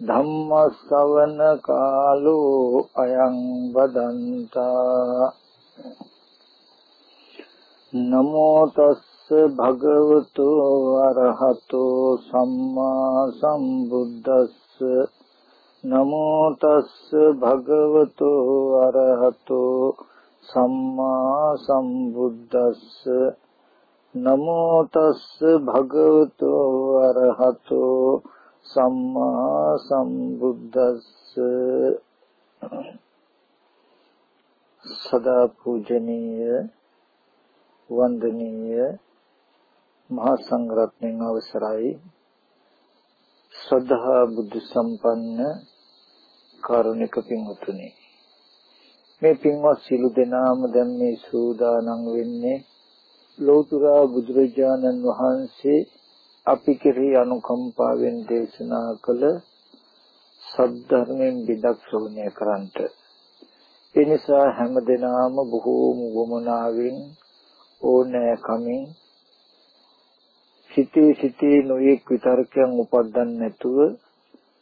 ධම්ම ශ්‍රවණ කාලෝ අයං බදන්තා නමෝ තස්ස භගවතු අරහතෝ සම්මා සම්බුද්දස්ස. නමෝ තස්ස භගවතු අරහතෝ සම්මා සම්බුද්දස්ස. නමෝ තස්ස භගවතු අරහතෝ සම්මා සම්බුද්දස්ස සදා පූජනීය වන්දනීය මහා සංඝරත්නයන් අවසරයි. ශ්‍රද්ධා බුද්ධ සම්පන්න කාරුණික පින්වතුනි මේ පින්වත් සිළු දෙනාම දැන් මේ සූදානම් වෙන්නේ ලෝතුරා බුදුරජාණන් වහන්සේ අපි කෙරෙහි අනුකම්පාවෙන් දේශනා කළ සද්ධර්මයෙන් බිදක් ශ්‍රවණය කරන්ට ඒ නිසා හැම දිනාම බොහෝම වමනාවෙන් ඕනෑ කමින් සිතේ සිතේ නොයෙක් විතර්කයන් උපදින්න නැතුව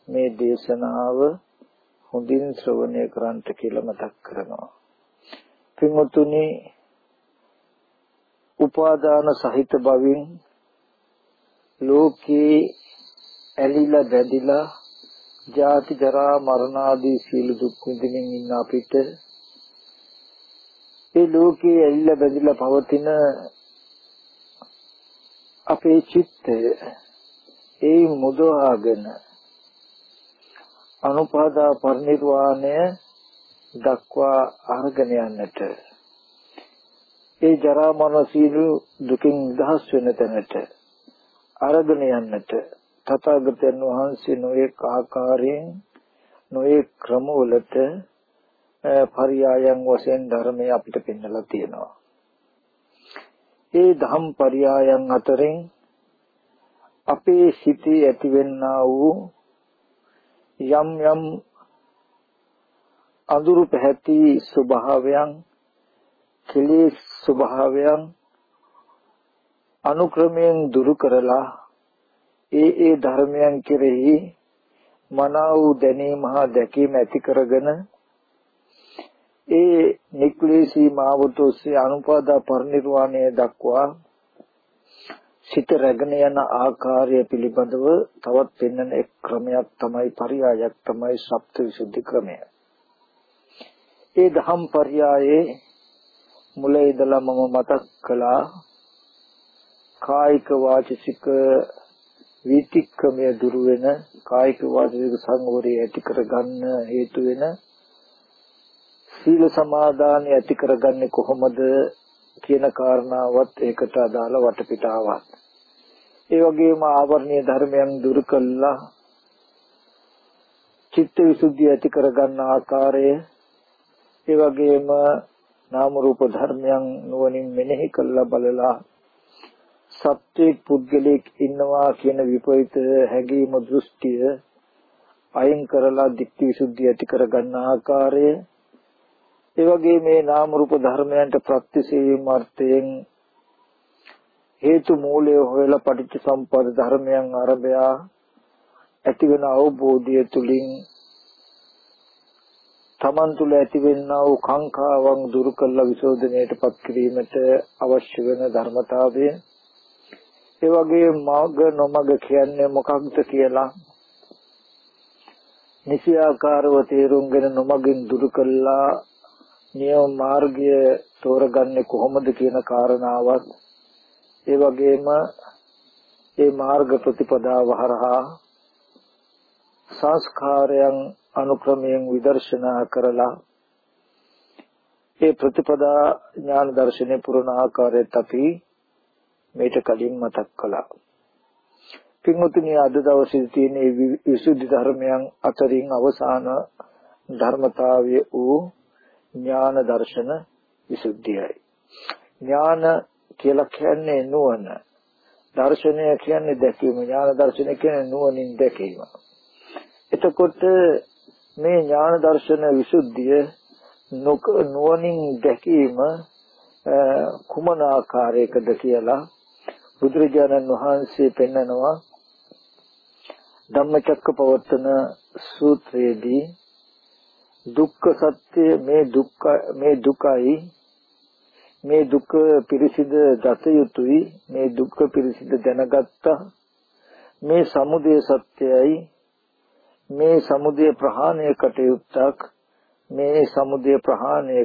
මේ දේශනාව හොඳින් ශ්‍රවණය කරන්ට කියලා මතක් කරනවා. පින්වතුනි උපාදාන සහිත බවින් ලෝකේ ඇලිලා බැඳිලා ජාති ජරා මරණ ආදී සීල දුක් විඳින්න ඉන්න අපිට ඒ ලෝකේ ඇලිලා බැඳිලා පවතින අපේ චිත්තය ඒ මුදවාගෙන අනුපාදා පරිනිර්වාණය දක්වා අරගෙන යන්නට ඒ ජරා මරණ සීල දුකින් නිදහස් වෙන තැනට අරගෙන යන්නට තථාගතයන් වහන්සේ නොඑක ආකාරයෙන් නොඑක ක්‍රමවලට පරියායන් වශයෙන් ධර්මය අපිට පෙන්වලා තියෙනවා. ඒ ධම් පරියායන් අතරින් අපේ සිතේ ඇතිවෙනා වූ යම් යම් අඳුරු පැහැති ස්වභාවයන් කෙලෙස් ස්වභාවයන් අනුක්‍රමයෙන් දුරු කරලා ඒ ඒ ධර්මයන් කෙරෙහි මනාව දැනීම හා දැකීම ඇති කරගෙන ඒ නික්ලේශී මාවතෝසේ අනුපාදා පරිනිර්වාණය දක්වා සිත රැගෙන යන ආකාරය පිළිබඳව තවත් පෙන්වන එක් ක්‍රමයක් තමයි පරියායක් තමයි සප්තවිසුද්ධි ක්‍රමය. ඒ දහම් පරියායේ මුල ඉඳලා මම මතක් කළා කායික වාචික වීතික්‍රමය දුරු වෙන කායික වාචික සංවරය ඇති කරගන්න හේතු වෙන සීල සමාදානය ඇති කරගන්නේ කොහොමද කියන කාරණාවත් ඒකට අදාළ වටපිටාවක්. ඒ වගේම ආවරණීය ධර්මයන් දුරු කළා චිත්ත විසුද්ධිය ඇති කරගන්න ආකාරය ඒ වගේම නාම රූප ධර්මයන් නුවණින් මෙනෙහි කළා බලලා සත්‍යයක් පුද්ගලයෙක් ඉන්නවා කියන විපරිත හැඟීම දෘෂ්ටිය අයින් කරලා ධිට්ඨි විසුද්ධිය ඇති කරගන්න ආකාරය. ඒ වගේ මේ නාම රූප ධර්මයන්ට ප්‍රත්‍යසීම අර්ථයෙන් හේතු මූලය හොයලා පටිච්ච සම්පද ධර්මයන් අරබයා ඇතිවන අවබෝධය තුලින් තමන් තුළ ඇතිවෙනා වූ කාංකාවන් දුරු කළ විසෝධනයටපත් කිරීමට අවශ්‍ය වෙන ධර්මතාවය. ඒ වගේ මග නොමග කියන්නේ මොකක්ද කියලා? නිසියාකාරව තේරුම්ගෙන නොමගින් දුරු කළා නියම මාර්ගය තෝරගන්නේ කොහොමද කියන කාරණාවත් ඒ වගේම ඒ මාර්ග ප්‍රතිපදාව හරහා සංස්කාරයන් අනුක්‍රමයෙන් විදර්ශනා කරලා ඒ ප්‍රතිපදා ඥාන දර්ශනේ පුරණ ආකාරයට අපි මේට කලින් මතක් කළා. පින්වතුනි අද දවසේ තියෙන විසුද්ධි ධර්මයන් අතරින් අවසාන ධර්මතාවය වූ ඥාන දර්ශන විසුද්ධියයි. ඥාන කියලා කියන්නේ නුවණ. දර්ශනය කියන්නේ දැකීම. ඥාන දර්ශනය කියන්නේ නුවණින් දැකීම. එතකොට මේ ඥාන දර්ශන විසුද්ධිය නුවණින් දැකීම කුමන ආකාරයකද කියලා බුදුරජාණන් වහන්සේ පෙන්නනවා ධම්මචක්කපවත්තන සූත්‍රයේදී දුක්ඛ සත්‍ය මේ දුක්ඛ මේ දුකයි මේ දුක පිරිසිඳ දත යුතුයි මේ දුක්ඛ පිරිසිඳ දැනගත්තා. මේ සමුදය සත්‍යයි මේ සමුදය ප්‍රහාණය කටයුත්තක් මේ සමුදය ප්‍රහාණය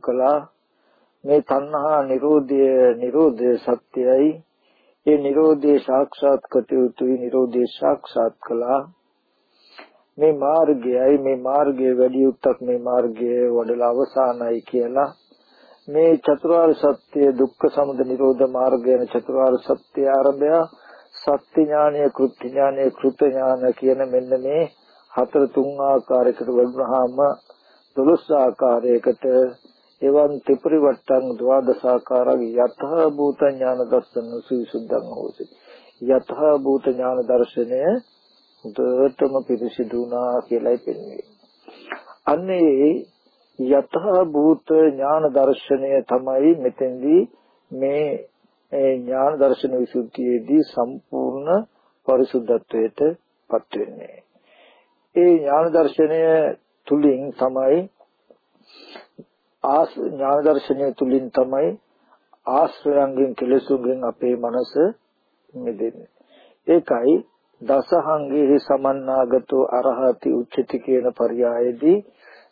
කළා. මේ තණ්හා නිරෝධය නිරෝධය සත්‍යයි ඒ නිරෝධය සාක්ෂාත් කටයුතුයි නිරෝධය සාක්ෂාත් කළා. මේ මාර්ගයයි මේ මාර්ගයේ වැඩි යුක්තක් මේ මාර්ගයේ වඩලා අවසానයි කියලා. මේ චතුරාර්ය සත්‍ය දුක්ඛ සමුදය නිරෝධ මාර්ගය යන චතුරාර්ය සත්‍ය ආරම්භය සත්‍ය ඥානය කෘත්‍ය ඥානය කෘත ඥාන කියන මෙන්න මේ හතර තුන් ආකාරයකට වඩුනහම දොළොස් ආකාරයකට එවන් ත්‍රිපරිවට්ටං ද්වාදසාකාරං යතහ භූත ඥාන දර්ශන සවිසුද්ධං හෝසි යතහ භූත ඥාන දර්ශනය හොඳටම පිරිසිදුනා කියලායි පෙන්වන්නේ අන්නේ යතහ භූත ඥාන දර්ශනය තමයි මෙතෙන්දී මේ ඥාන දර්ශන විසුද්ධියේදී සම්පූර්ණ පරිසුද්ධත්වයට පත් වෙන්නේ. ඒ ඥාන දර්ශනය තුලින් තමයි ආස් ඥාන දර්ශනය තුලින් තමයි ආශ්‍රයන්ගෙන් කෙලෙසුන්ගෙන් අපේ මනස මිදෙන්නේ. ඒකයි දසහංගේ සමන්නාගතෝ අරහති උච්චති කියන පරයයේදී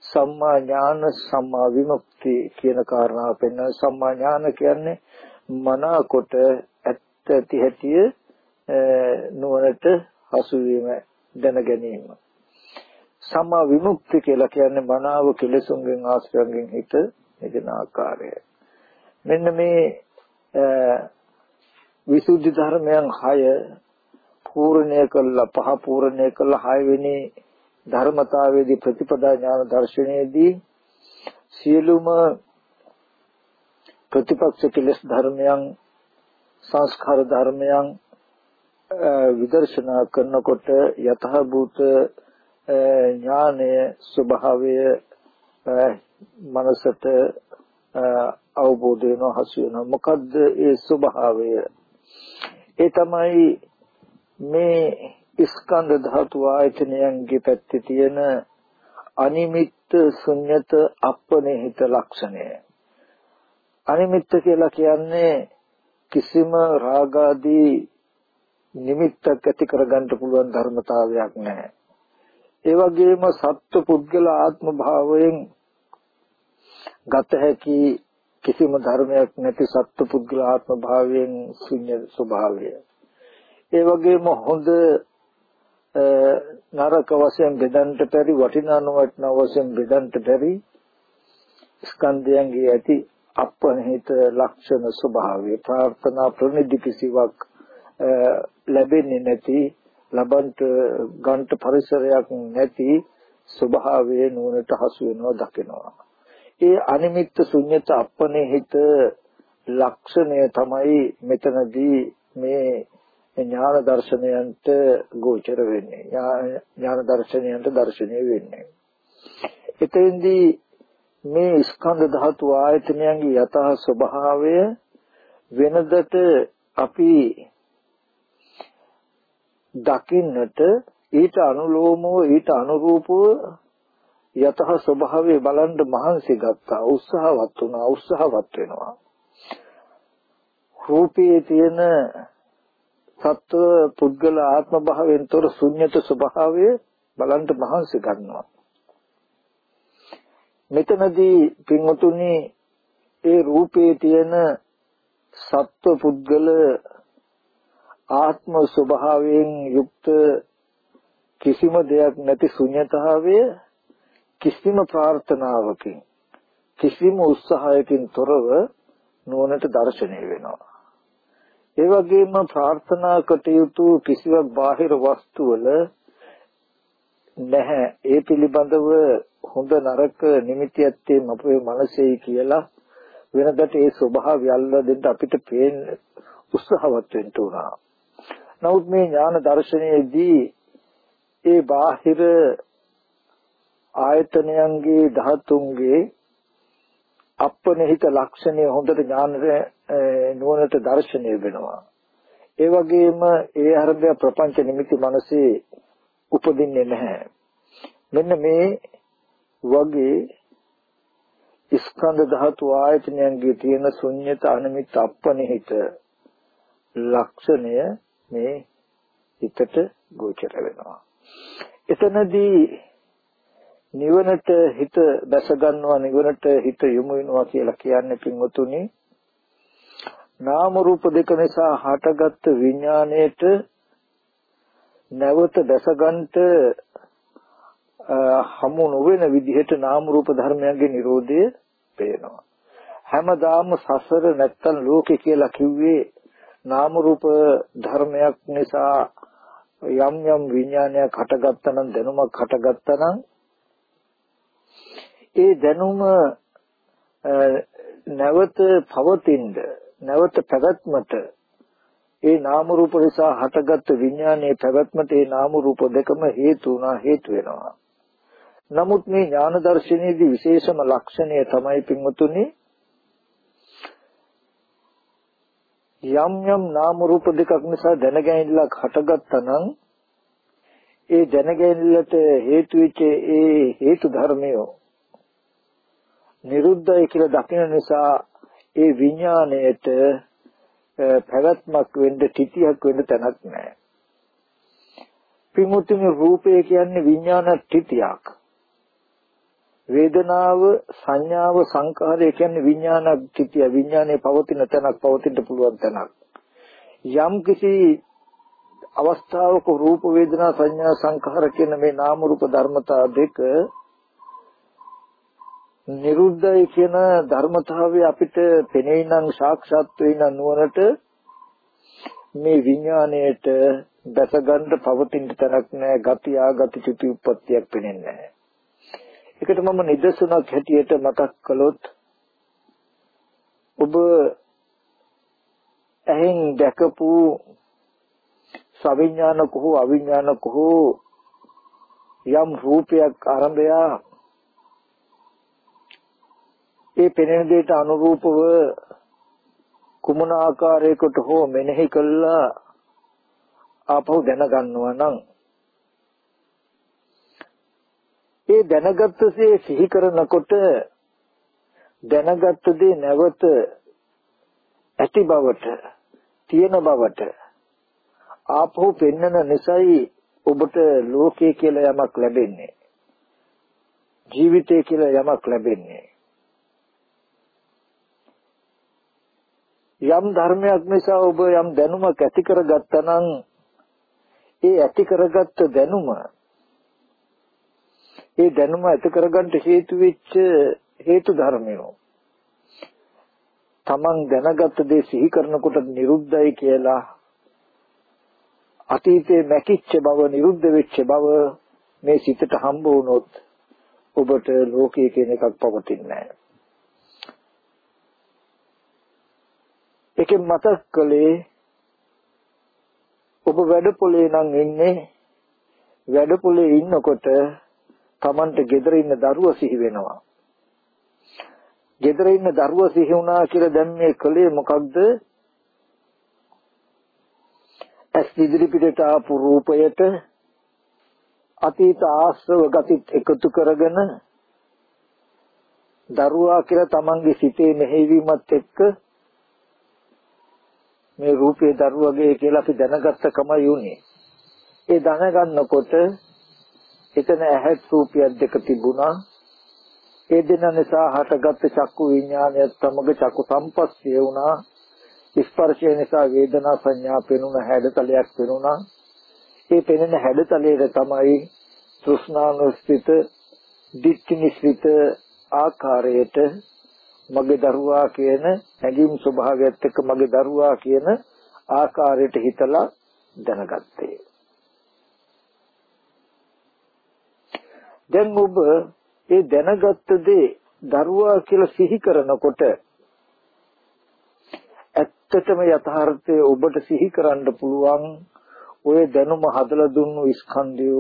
සම්මා ඥාන සම්මා විමුක්ති කියන කාරණාව පෙන්න සම්මා ඥාන කියන්නේ මනාකොට ඇත්ත ඇති හැටි නුවණට හසු වීම දැන ගැනීම සම්මා විමුක්ති කියලා කියන්නේ මනාව කෙලෙසුන්ගෙන් ආශ්‍රයන්ගෙන් හිත නිදෙන ආකාරය. මෙන්න මේ විසුද්ධි ධර්මයන් 6 පූර්ණය කළා පහ පූර්ණය කළා 6 වෙනි ධර්මතාවයේදී ප්‍රතිපදා ඥාන දර්ශනයේදී සියලුම ප්‍රතිපක්ෂ කෙලෙස් ධර්මයන් සංස්කාර ධර්මයන් විදර්ශනා කරනකොට යතහ භූත ඥානය ස්වභාවය මනසට අවබෝධ වෙනවා හසු වෙනවා. මොකද්ද ඒ ස්වභාවය? ඒ තමයි මේ ස්කන්ධ ධාතු ආයතනයන්ගේ පැත්තේ තියෙන අනිමිත්ත ශුන්්‍යත අපනිහිත ලක්ෂණය. අනිමිත්ත කියලා කියන්නේ කිසිම රාගාදී නිමිත්තක් ඇති කරගන්න පුළුවන් ධර්මතාවයක් නැහැ. ඒ වගේම සත්ව පුද්ගල ආත්ම භාවයෙන් ගත හැකි කිසිම ධර්මයක් නැති සත්ව පුද්ගල ආත්ම භාවයෙන් ශුන්‍ය ස්වභාවය. ඒ වගේම හොඳ නරක වශයෙන් බෙදන්නට පරි වටිනා නොවටිනා වශයෙන් බෙදන්නට පරි ස්කන්ධයන්ගේ ඇති අපනිහිත ලක්ෂණ ස්වභාවය ප්‍රාර්ථනා ප්‍රනිධි කිසිවක් ලැබෙන්නේ නැති ලබන්ට ගන්ට පරිසරයක් නැති ස්වභාවයේ නුවණට හසු වෙනවා දකිනවා. ඒ අනිමිත්ත ශුන්්‍යත අපනේහිත ලක්ෂණය තමයි මෙතනදී මේ ඥාන දර්ශනයන්ට ගෝචර වෙන්නේ. ඥාන දර්ශනයන්ට දර්ශනය වෙන්නේ. එතෙන්දී මේ ස්කන්ධ ධාතු ආයතනයන්ගේ යථා ස්වභාවය වෙනදට අපි දකින්නට ඊට අනුලෝමව ඊට අනුරූපව යතහ ස්වභාවය බලන්න මහන්සි ගත්තා. උත්සාහවත් වුණා උත්සාහවත් වෙනවා. රූපයේ තියෙන සත්ව පුද්ගල ආත්ම භාවයෙන් තොර ශුන්්‍යත ස්වභාවය බලන්න මහන්සි ගන්නවා. මෙතනදී පින්වතුනි ඒ රූපයේ තියෙන සත්ව පුද්ගල ආත්ම ස්වභාවයෙන් යුක්ත කිසිම දෙයක් නැති ශුන්‍යතාවය කිසිම ප්‍රාර්ථනාවකින් කිසිම උත්සාහයකින් තොරව නුවණට දැర్శණය වෙනවා. ඒ වගේම ප්‍රාර්ථනා කටයුතු කිසිවක් බාහිර වස්තු වල නැහැ. ඒ පිළිබඳව හොඳ නරක නිමිතියත්තේ අපේ මනසෙයි කියලා වෙනදට ඒ ස්වභාවය අල්ලා දෙන්න අපිට පේන්න උත්සාහවත් වෙන්න උනා. නමුත් මේ ඥාන දර්ශනයේදී ඒ බාහිර ආයතනයන්ගේ ධාතුන්ගේ අපනහිත ලක්ෂණය හොඳට ඥානයේ නුවණට දැర్శණය වෙනවා. ඒ වගේම ඒ අරබය ප්‍රපංච නිමිති මනසේ උපදින්නේ නැහැ. මෙන්න මේ වගේ ස්කන්ධ ධාතු ආයතනයන්ගේ තියෙන ශුන්්‍යත අනිමිත් අපනිහිත ලක්ෂණය මේ හිතට ගෝචර වෙනවා. එතනදී නිවනට හිත දැස ගන්නවා නිවනට හිත යොමු වෙනවා කියලා කියන්නේ පින්වතුනි නාම රූප දෙක නිසා හටගත් විඥාණයට නැවත දැස ගන්නට හමු නොවන විදිහට නාම රූප ධර්මයන්ගේ Nirodhe පේනවා හැමදාම සසර නැත්තම් ලෝකේ කියලා කිව්වේ නාම රූප ධර්මයක් නිසා යම් යම් විඥානයක් හටගත්තා නම් දැනුමක් හටගත්තා නම් ඒ දැනුම නැවත පවතිනද නැවත පැවැත්මට ඒ නාම රූප නිසා හටගත් විඥානයේ පැවැත්මට ඒ නාම රූප දෙකම හේතු වුණා හේතු වෙනවා. නමුත් මේ ඥාන දර්ශනයේදී විශේෂම ලක්ෂණය තමයි පින්වතුනි යම් යම් නාම රූප දෙකක් නිසා දැනගැනිල්ලක් හටගත්තා නම් ඒ දැනගැනිල්ලට හේතු වෙච්ච ඒ හේතු ධර්මයෝ නිරුද්ධයි කියලා දකින නිසා ඒ විඥාණයට පැවැත්මක් වෙන්න තිතියක් වෙන්න තැනක් නැහැ. පිමුතුනි රූපය කියන්නේ විඥාන තිතියක්. වේදනාව සංඥාව සංකාරය කියන්නේ විඥාන තිතිය විඥානයේ පවතින තැනක් පවතින්න පුළුවන් තැනක්. යම් කිසි අවස්ථාවක රූප වේදනා සංඥා සංඛාර කියන මේ නාම රූප ධර්මතා දෙක නිරුද්ධයි කියන ධර්මතාවය අපිට පෙනෙයි නම් සාක්ෂාත් වෙයි නම් නුවරට මේ විඥාණයට දැස ගන්න පවතින තරක් නැහැ ගති ආගති චුති උප්පත්තියක් පෙනෙන්නේ නැහැ. ඒකට මම නිදර්ශනක් හැටියට මතක් කළොත් ඔබ ඇහෙන් දැකපු සවිඥානික හෝ අවිඥානික හෝ යම් රූපයක් ආරම්භයා ඒ පෙනෙන දෙයට අනුරූපව කුමන ආකාරයකට හෝ මෙනෙහි කළා ආපහු දැනගන්නවා නම් ඒ දැනගත්තසේ සිහි කරනකොට දැනගත්ත දේ නැවත ඇති බවට තියෙන බවට ආපහු පෙන්වන නිසායි ඔබට ලෝකය කියලා යමක් ලැබෙන්නේ. ජීවිතය කියලා යමක් ලැබෙන්නේ. යම් ධර්මයක් නිසා ඔබ යම් දැනුමක් ඇති කරගත්තා නම් ඒ ඇති කරගත්ත දැනුම ඒ දැනුම ඇති කරගන්න හේතු වෙච්ච හේතු ධර්මයෝ. තමන් දැනගත්ත දේ සිහි කරනකොට නිරුද්ධයි කියලා අතීතේ මැකිච්ච බව නිරුද්ධ වෙච්ච බව මේ සිතට හම්බ වුණොත් ඔබට ලෝකයේ කියන එකක් පවතින්නේ නැහැ. ඒකෙන් මතක් කළේ ඔබ වැඩපොලේ නම් ඉන්නේ වැඩපොලේ ඉන්නකොට Tamanට gedara ඉන්න දරුවා සිහි වෙනවා. gedara ඉන්න දරුවා සිහි වුණා කියලා දැන් මේ කලේ මොකක්ද? ඇස් ඉදිරි පිටට ආපු රූපයට අතීත ආශ්‍රව ගතිත් එකතු කරගෙන දරුවා කියලා Tamanගේ සිතේ මෙහෙයවීමත් එක්ක මේ රූපේ දරුවගේ කියලා අපි දැනගත්ත කමයි උනේ. ඒ දැනගන්නකොට එතන ඇහත් රූපයක් දෙක තිබුණා. ඒ දෙන නිසා හටගත් චක්කු විඥානයත් සමග චක්කු සම්පස්සිය වුණා. ස්පර්ශය නිසා වේදනා සංඥා පෙනුන හැඩතලයක් පෙනුණා. ඒ පෙනෙන හැඩතලයේ තමයි තෘෂ්ණානුස්තිත, ditthිනිස්සිත ආකාරයට මගේ දරුවා කියන හැඟීම් ස්වභාවයත් එක්ක මගේ දරුවා කියන ආකාරයට හිතලා දැනගත්තේ. දැන් ඔබ ඒ දැනගත්ත දේ දරුවා කියලා සිහි කරනකොට ඇත්තටම යථාර්ථය ඔබට සිහි කරන්න පුළුවන් ඔය දැනුම හදලා දුන්නු ස්කන්ධය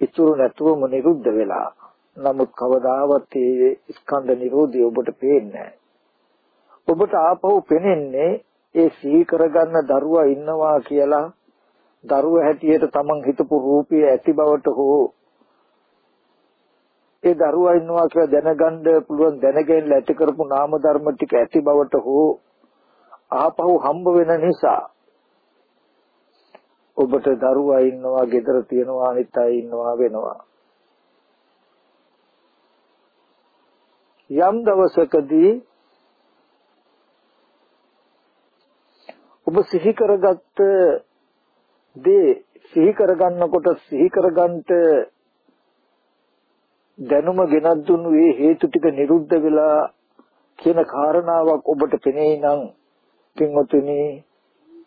ඉතුරු නැතුවම නිරුද්ධ වෙලා. නමුත් කවදාවත් ඒ ස්කන්ධ නිරෝධය ඔබට පේන්නේ ඔබට ආපහු පෙනෙන්නේ ඒ සිහි කරගන්න දරුවා ඉන්නවා කියලා දරුවා හැටියට තමන් හිතපු රූපය ඇති බවට හෝ ඒ දරුවා ඉන්නවා කියලා දැනගන්න පුළුවන් දැනගෙන ඇති කරපු නාම ධර්ම ටික ඇති බවට හෝ ආපහු හම්බ වෙන නිසා ඔබට දරුවා ඉන්නවා, ගෙදර තියනවා, අනිත් අය ඉන්නවා වෙනවා. යම් දවසකදී ඔබ සිහි කරගත්ත දේ සිහි කරගන්නකොට සිහි කරගන්නට දැනුම ගෙනත් දුන්නු ඒ හේතු ටික නිරුද්ධ වෙලා කියන කාරණාවක් ඔබට පෙනෙයි නම් පින්වතුනි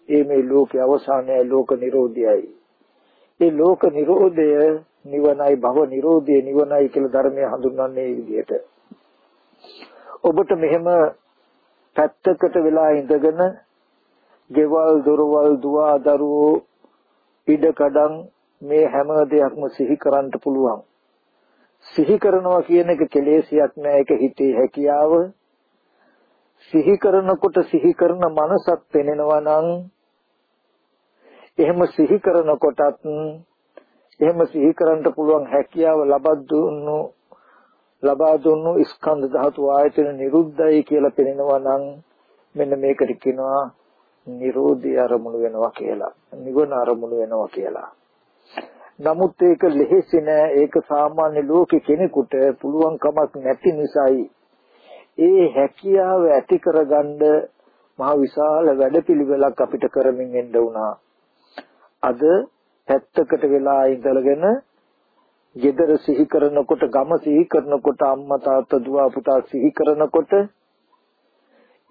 ඒ මේ ලෝකේ අවසානය ලෝක නිරෝධයයි. ඒ ලෝක නිරෝධය නිවනයි භව නිරෝධය නිවනයි කියලා ධර්මය හඳුන්වන්නේ මේ විදිහට. ඔබට මෙහෙම පැත්තකට වෙලා ඉඳගෙන ගෙවල් දොරවල් දුව දරුවෝ ඉඩ කඩන් මේ හැම දෙයක්ම සිහි කරන්න පුළුවන්. සිහි කරනවා කියන එක කෙලෙසියක් නෑ. ඒක හිතේ හැකියාව. සිහි කරනකොට සිහි කරන මනසක් පෙනෙනවා නම් එහෙම සිහි කරනකොටත් එහෙම සිහි කරන්න පුළුවන් හැකියාව ලබා දුන්නු ලබා දුන්නු ස්කන්ධ ධාතු ආයතන නිරුද්ධයි කියලා පෙනෙනවා නම් මෙන්න මේකට කියනවා නිරෝධය අරමුණු වෙනවා කියලා. නිවන අරමුණු වෙනවා කියලා. නමුත් ඒක ලෙහෙසි නෑ. ඒක සාමාන්‍ය ලෝකෙ කෙනෙකුට පුළුවන් කමක් නැති නිසායි. ඒ හැකියාව ඇති කරගන්න මහ විශාල වැඩපිළිවෙලක් අපිට කරමින් එන්න උනා අද පැත්තකට වෙලා ඉඳලගෙන gedara සිහි කරනකොට ගම සිහි කරනකොට අම්මා තාත්තා දුව පුතා සිහි කරනකොට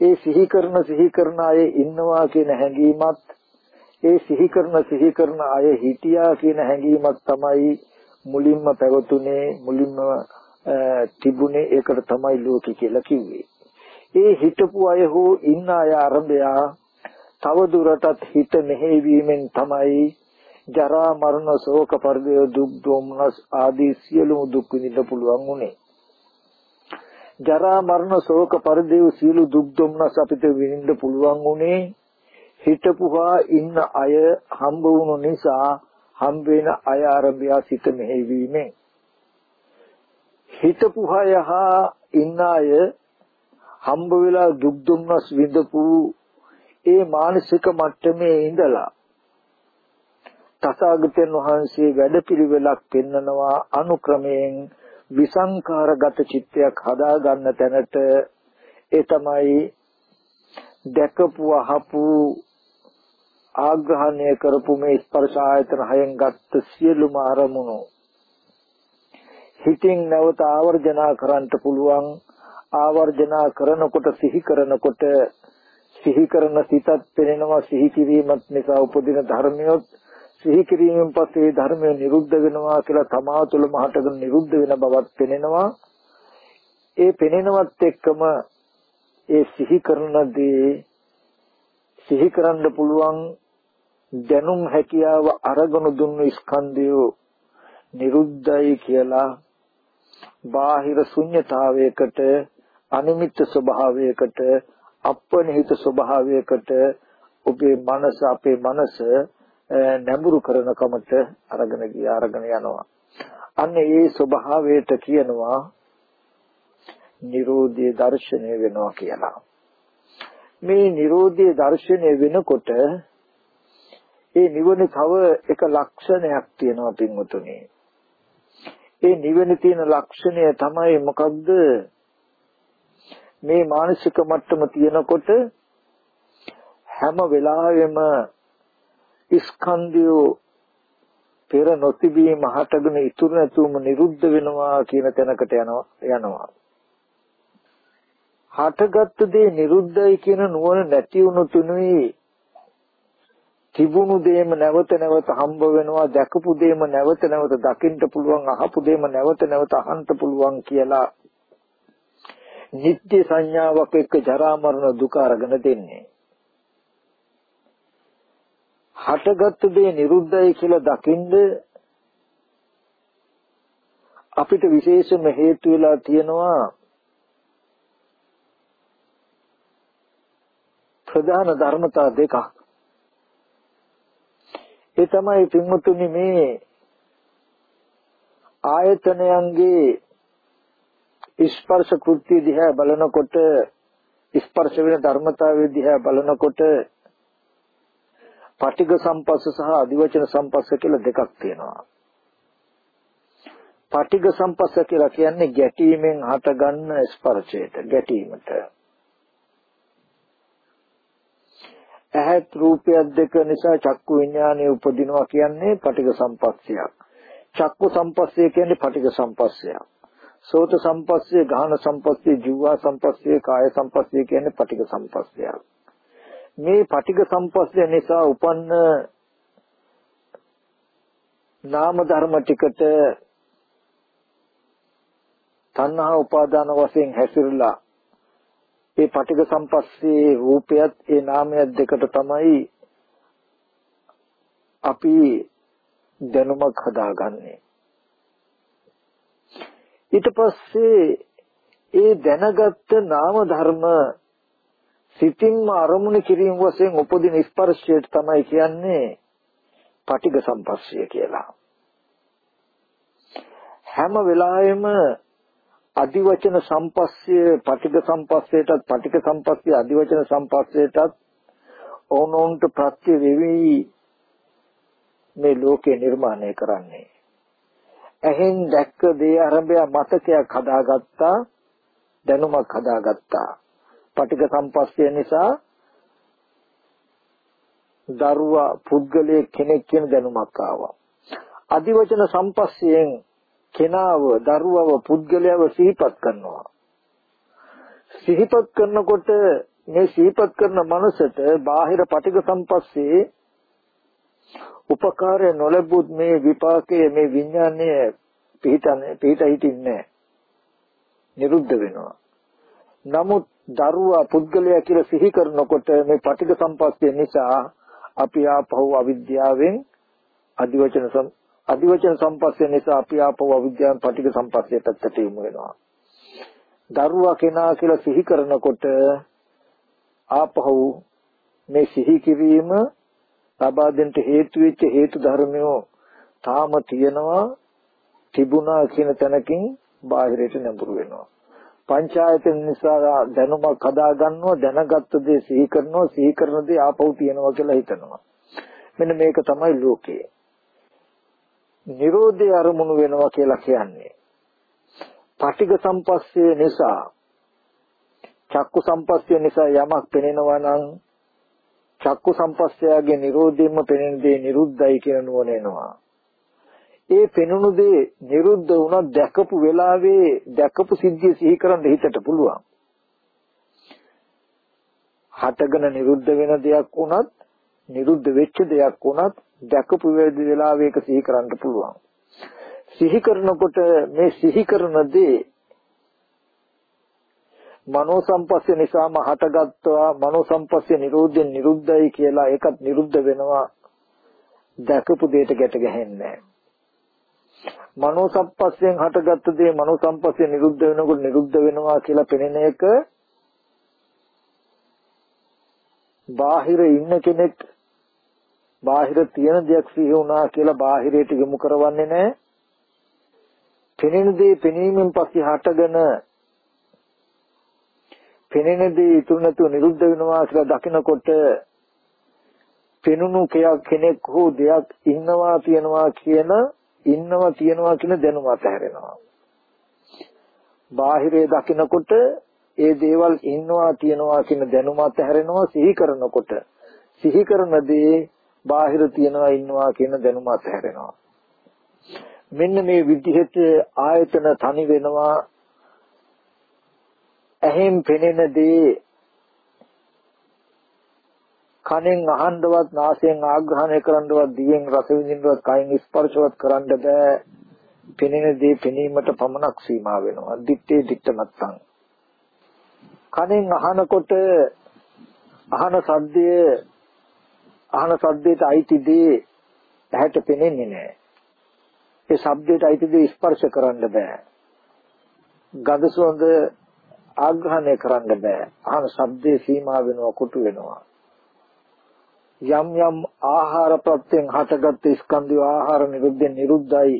ඒ සිහි කරන සිහි කරන අය ඉන්නවා කියන හැඟීමත් ඒ සිහි කරන සිහි කරන අය හිටියා කියන හැඟීමක් තමයි මුලින්ම පැවතුනේ මුලින්ම තිබුණේ ඒකට තමයි ලෝකي කියලා කිව්වේ. ඒ හිටපු අය හෝ ඉන්න අය ආරම්භයා තව දුරටත් හිත මෙහෙවීමෙන් තමයි ජරා මරණ ශෝක පරිදේ දුක් දෝමනස් ආදී සියලුම දුක් විඳින්න පුළුවන් උනේ. ජරා මරණ ශෝක පරිදේ සියලු දුක් දෝමනස් අපිට විඳින්න පුළුවන් උනේ හිටපුවා ඉන්න අය හම්බ වුණු නිසා හම්බ වෙන අය ආරම්භය සිත මෙහෙවීමෙන් හිටපුහය හා ඉන්න අය හම්බ වෙලා දුක් දුම්නස් විඳපු ඒ මානසික මට්ටමේ ඉඳලා තථාගතයන් වහන්සේ වැඩපිළිවෙලක් පෙන්නනවා අනුක්‍රමයෙන් විසංකාරගත චිත්තයක් හදා ගන්න තැනට ඒ තමයි දැකපු අහපු ආග්‍රහණය කරපු මේ ස්පර්ශ ආයතන හයෙන් ගත්ත සියලුම අරමුණු. හිතින් නැවත ආවර්ජනා කරන්න පුළුවන්. ආවර්ජනා කරනකොට සිහි කරනකොට සිහි කරන සිතත් පෙනෙනවා. සිහි කිරීමත් නිසා උපදින ධර්මියොත් සිහි කිරීමෙන් පස්සේ ධර්මය නිරුද්ධ වෙනවා කියලා තමා තුළම හටගෙන නිරුද්ධ වෙන බවත් පෙනෙනවා. ඒ පෙනෙනවත් එක්කම ඒ සිහි කරන දේ සිහි කරන්න පුළුවන් දැනුම් හැකියාව අරගෙන දුන්නු ස්කන්ධය නිරුද්ධයි කියලා බාහිර ශුන්්‍යතාවයකට අනිමිත්ත ස්වභාවයකට අපනිහිත ස්වභාවයකට ඔබේ මනස අපේ මනස නැඹුරු කරන කමට අරගෙන ගිය අරගෙන යනවා. අන්න ඒ ස්වභාවයට කියනවා නිරෝධී දර්ශනය වෙනවා කියලා. මේ නිරෝධී දර්ශනය වෙනකොට ඒ නිවන තව එක ලක්ෂණයක් තියෙනවා පින්වතුනි. ඒ නිවන තියෙන ලක්ෂණය තමයි මොකද්ද? මේ මානසික මට්ටම තියෙනකොට හැම වෙලාවෙම ස්කන්ධය පෙර නොතිබීම හටගෙන ඉතුරු නැතුවම නිරුද්ධ වෙනවා කියන තැනකට යනවා යනවා. හටගත්තු දේ නිරුද්ධයි කියන නුවණ නැති වුණු තුනුයි. තිබුණු දේම නැවත නැවත හම්බ වෙනවා දැකපු දේම නැවත නැවත දකින්න පුළුවන් අහපු දේම නැවත නැවත අහන්න පුළුවන් කියලා නිත්‍ය සංඥාවක් එක්ක ජරා මරණ දුක අරගෙන දෙන්නේ. හටගත්තු දේ නිරුද්ධයි කියලා දකින්ද අපිට විශේෂම හේතු වෙලා තියෙනවා ප්‍රධාන ධර්මතා දෙකක් ඒ තමයි පින්වතුනි මේ ආයතනයන්ගේ ස්පර්ශ කෘත්‍ය දිහා බලනකොට ස්පර්ශ වෙන ධර්මතාවය දිහා බලනකොට පටිඝ සම්පස්ස සහ අදිවචන සම්පස්ස කියලා දෙකක් තියෙනවා. පටිඝ සම්පස්ස කියලා කියන්නේ ගැටීමෙන් හටගන්න ස්පර්ශයට ගැටීමට. ඇහත් රූපයක් දෙක නිසා චක්කු විඥානය උපදිනවා කියන්නේ පටිඝ සම්පස්සයක්. චක්කු සම්පස්සය කියන්නේ පටිඝ සම්පස්සයක්. සෝත සම්පස්සේ ගාහන සම්පස්සේ ජීවා සම්පස්සේ කාය සම්පස්සේ කියන්නේ පටිඝ සම්පස්සයක්. මේ පටිඝ සම්පස්සේ නිසා උපන්න නාම ධර්ම ටිකට තණ්හා උපාදාන වශයෙන් හැසිරලා ඒ පටිඝ සම්පස්සේ රූපයත් ඒ නාමයත් දෙකට තමයි අපි දැනුමක් හදාගන්නේ ඊට පස්සේ ඒ දැනගත්ත නාම ධර්ම සිතින්ම අරමුණු කිරීම වශයෙන් උපදින ස්පර්ශයට තමයි කියන්නේ පටිඝ සම්පස්සය කියලා. හැම වෙලාවෙම අදිවචන සම්පස්සය පටිඝ සම්පස්සයටත් පටිඝ සම්පස්සය අදිවචන සම්පස්සයටත් ඕනෝන්ට ප්‍රත්‍ය වෙවි මේ ලෝකේ නිර්මාණය කරන්නේ. ඇහෙන් දැක්ක දේ අරඹය මතකයක් හදාගත්තා දැනුමක් හදාගත්තා පටික සම්පස්සය නිසා දරුවා පුද්ගලයේ කෙනෙක් කියන දැනුමක් ආවා. අදිවචන සම්පස්සයෙන් කෙනාව දරුවව පුද්ගලයාව සිහිපත් කරනවා. සිහිපත් කරනකොට මේ සිහිපත් කරන මනසට බාහිර පටික සම්පස්සේ උපකාරය නොලැබුත් මේ විපාකයේ මේ විඥානය පිහිටන්නේ පිහිට හිටින්නේ නිරුද්ධ වෙනවා. නමුත් දරුවා පුද්ගලයා කියලා සිහි කරනකොට මේ පටිඝ සම්පස්ය නිසා අපි ආපහු අවිද්‍යාවෙන් අදිවචන අදිවචන සම්පස්ය නිසා අපි ආපහු අවිද්‍යාවෙන් පටිඝ සම්පස්ය පැත්තට යමු වෙනවා. දරුවා කෙනා කියලා සිහි කරනකොට ආපහු මේ සිහි කිරීම ලබා දෙන්න හේතු වෙච්ච හේතු ධර්මයෝ තාම තියෙනවා තිබුණා කියන තැනකින් බාහිරයට නැඹුරු වෙනවා. පංචායතන නිසා දැනුමක් හදා ගන්නවා දැනගත්ත දේ සිහි කරනවා සිහි කරන දේ ආපහු තියනවා කියලා හිතනවා. මෙන්න මේක තමයි ලෝකය. නිරෝධය අරමුණු වෙනවා කියලා කියන්නේ. පටිඝ සම්පස්සේ නිසා චක්කු සම්පස්සේ නිසා යමක් පෙනෙනවා නම් චක්කු සම්පස්සයාගේ Nirodhiන්ම පෙනෙන දේ නිරුද්ධයි කියන නුවණ එනවා. ඒ පෙනුණු දේ නිරුද්ධ වුණා දැකපු වෙලාවේ දැකපු සිද්ධිය සිහි කරන්න හිතට පුළුවන්. හටගෙන නිරුද්ධ වෙන දෙයක් වුණත් නිරුද්ධ වෙච්ච දෙයක් වුණත් දැකපු වෙලාවේ ඒක සිහි කරන්න පුළුවන්. සිහි කරනකොට මේ සිහි කරන දේ මනෝ සම්පස්සේ නිසාම හටගත්වා මනෝ සම්පස්සේ නිරෝධයෙන් නිරුද්ධයි කියලා ඒකත් නිරුද්ධ වෙනවා දැකපු දෙයට ගැට ගැහෙන්නේ මනෝ සම්පස්යෙන් හටගත්ත දේ මනෝ සම්පස්සේ නිරුද්ධ වෙනකොට නිරුද්ධ වෙනවා කියලා පෙනෙන එක බාහිර ඉන්න කෙනෙක් බාහිර තියෙන දෙයක් සිහි වුණා කියලා බාහිරයට යොමු කරවන්නේ නැහැ. පෙනෙන දේ පෙනීමෙන් පස්සේ හටගෙන පෙනෙන දේ ඉතුරු නැතුව නිරුද්ධ වෙනවා කියලා දකිනකොට පෙනුණු කෙනෙක් හෝ දෙයක් ඉන්නවා තියනවා කියන ඉන්නවා තියනවා කියන දැනුම අතහැරෙනවා. බාහිරේ දකිනකොට ඒ දේවල් ඉන්නවා තියනවා කියන දැනුම අතහැරෙනවා සිහි කරනකොට සිහි කරන දේ බාහිර තියනවා ඉන්නවා කියන දැනුම අතහැරෙනවා. මෙන්න මේ විදිහට ආයතන තනි වෙනවා. ඇහෙන් පෙනෙන දේ කනෙන් අහන්නවත් නාසයෙන් ආග්‍රහණය කරන්නවත් දිවෙන් රස විඳින්නවත් කයින් ස්පර්ශවත් කරන්න බෑ. පෙනෙන දේ පෙනීමට පමණක් සීමා වෙනවා. දිත්තේ දිත්ත නැත්තම්. කනෙන් අහනකොට අහන සද්දය අහන සද්දයට අයිති දේ ඇහැට පෙනෙන්නේ නැහැ. ඒ ශබ්දයට අයිති දේ ස්පර්ශ කරන්න බෑ. ගඳ සුවඳ ආග්‍රහණය කරන්න බෑ. අහන ශබ්දේ සීමා වෙනවා කුටු වෙනවා. යම් යම් ආහාර ප්‍රත්‍යයෙන් හටගත් ස්කන්ධය ආහාර නිරුද්ධෙන් නිරුද්ධයි.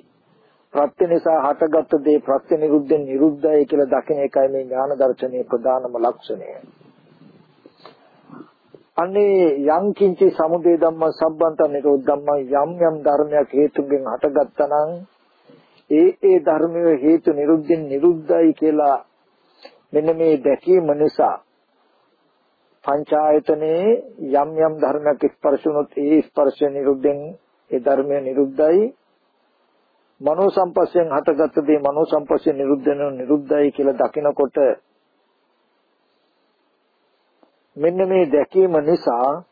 ප්‍රත්‍ය නිසා හටගත් දේ ප්‍රත්‍ය නිරුද්ධෙන් නිරුද්ධයි කියලා දකින එකයි මේ ඥාන දර්ශනයේ ප්‍රධානම ලක්ෂණය. අනේ යම් කිංචි සමුදය ධම්ම සම්බන්ත නිරෝධ ධම්ම යම් යම් ධර්මයක් හේතුන්ගෙන් හටගත්තා නම් ඒ ඒ ධර්මයේ හේතු නිරුද්ධෙන් නිරුද්ධයි කියලා මෙන්න මේ දැකීම නිසා පංචායතනේ යම් යම් ධර්මයක් ස්පර්ශ වුණොත් ඒ ස්පර්ශ නිරුද්ධෙන් ඒ ධර්මය නිරුද්ධයි. මනෝ සංපස්යෙන් හටගත්ත දේ මනෝ සංපස්යෙන් නිරුද්ධ වෙන නිරුද්ධයි කියලා දකිනකොට මෙන්න මේ දැකීම නිසා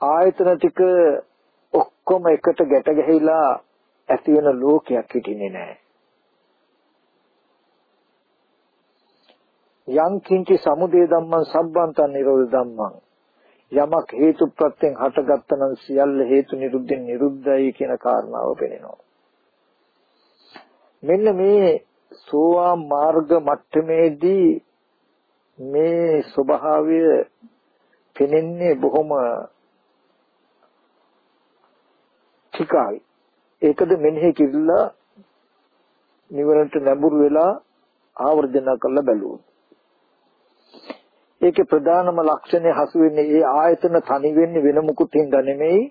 ආයතන ටික ඔක්කොම එකට ගැට ගැහිලා ඇති වෙන ලෝකයක් හිටින්නේ නැහැ. යං කිංචි සමුදය ධම්මං සම්බන්තං නිරෝධ ධම්මං. යමක් හේතු ප්‍රත්‍යයෙන් හටගත්තනම් සියල්ල හේතු නිරුද්ධෙන් නිරුද්ධයි කියන කාරණාව පෙනෙනවා. මෙන්න මේ සෝවාන් මාර්ග මට්ටමේදී මේ ස්වභාවය පෙනෙන්නේ බොහොම ටිකයි ඒකද මෙනෙහි කිව්ලා නිවරට නැඹුරු වෙලා ආවර්ජන කරලා බැලුවොත්. ඒකේ ප්‍රධානම ලක්ෂණය හසු වෙන්නේ ඒ ආයතන තනි වෙන්නේ වෙන මුකුත් හින්දා නෙමෙයි.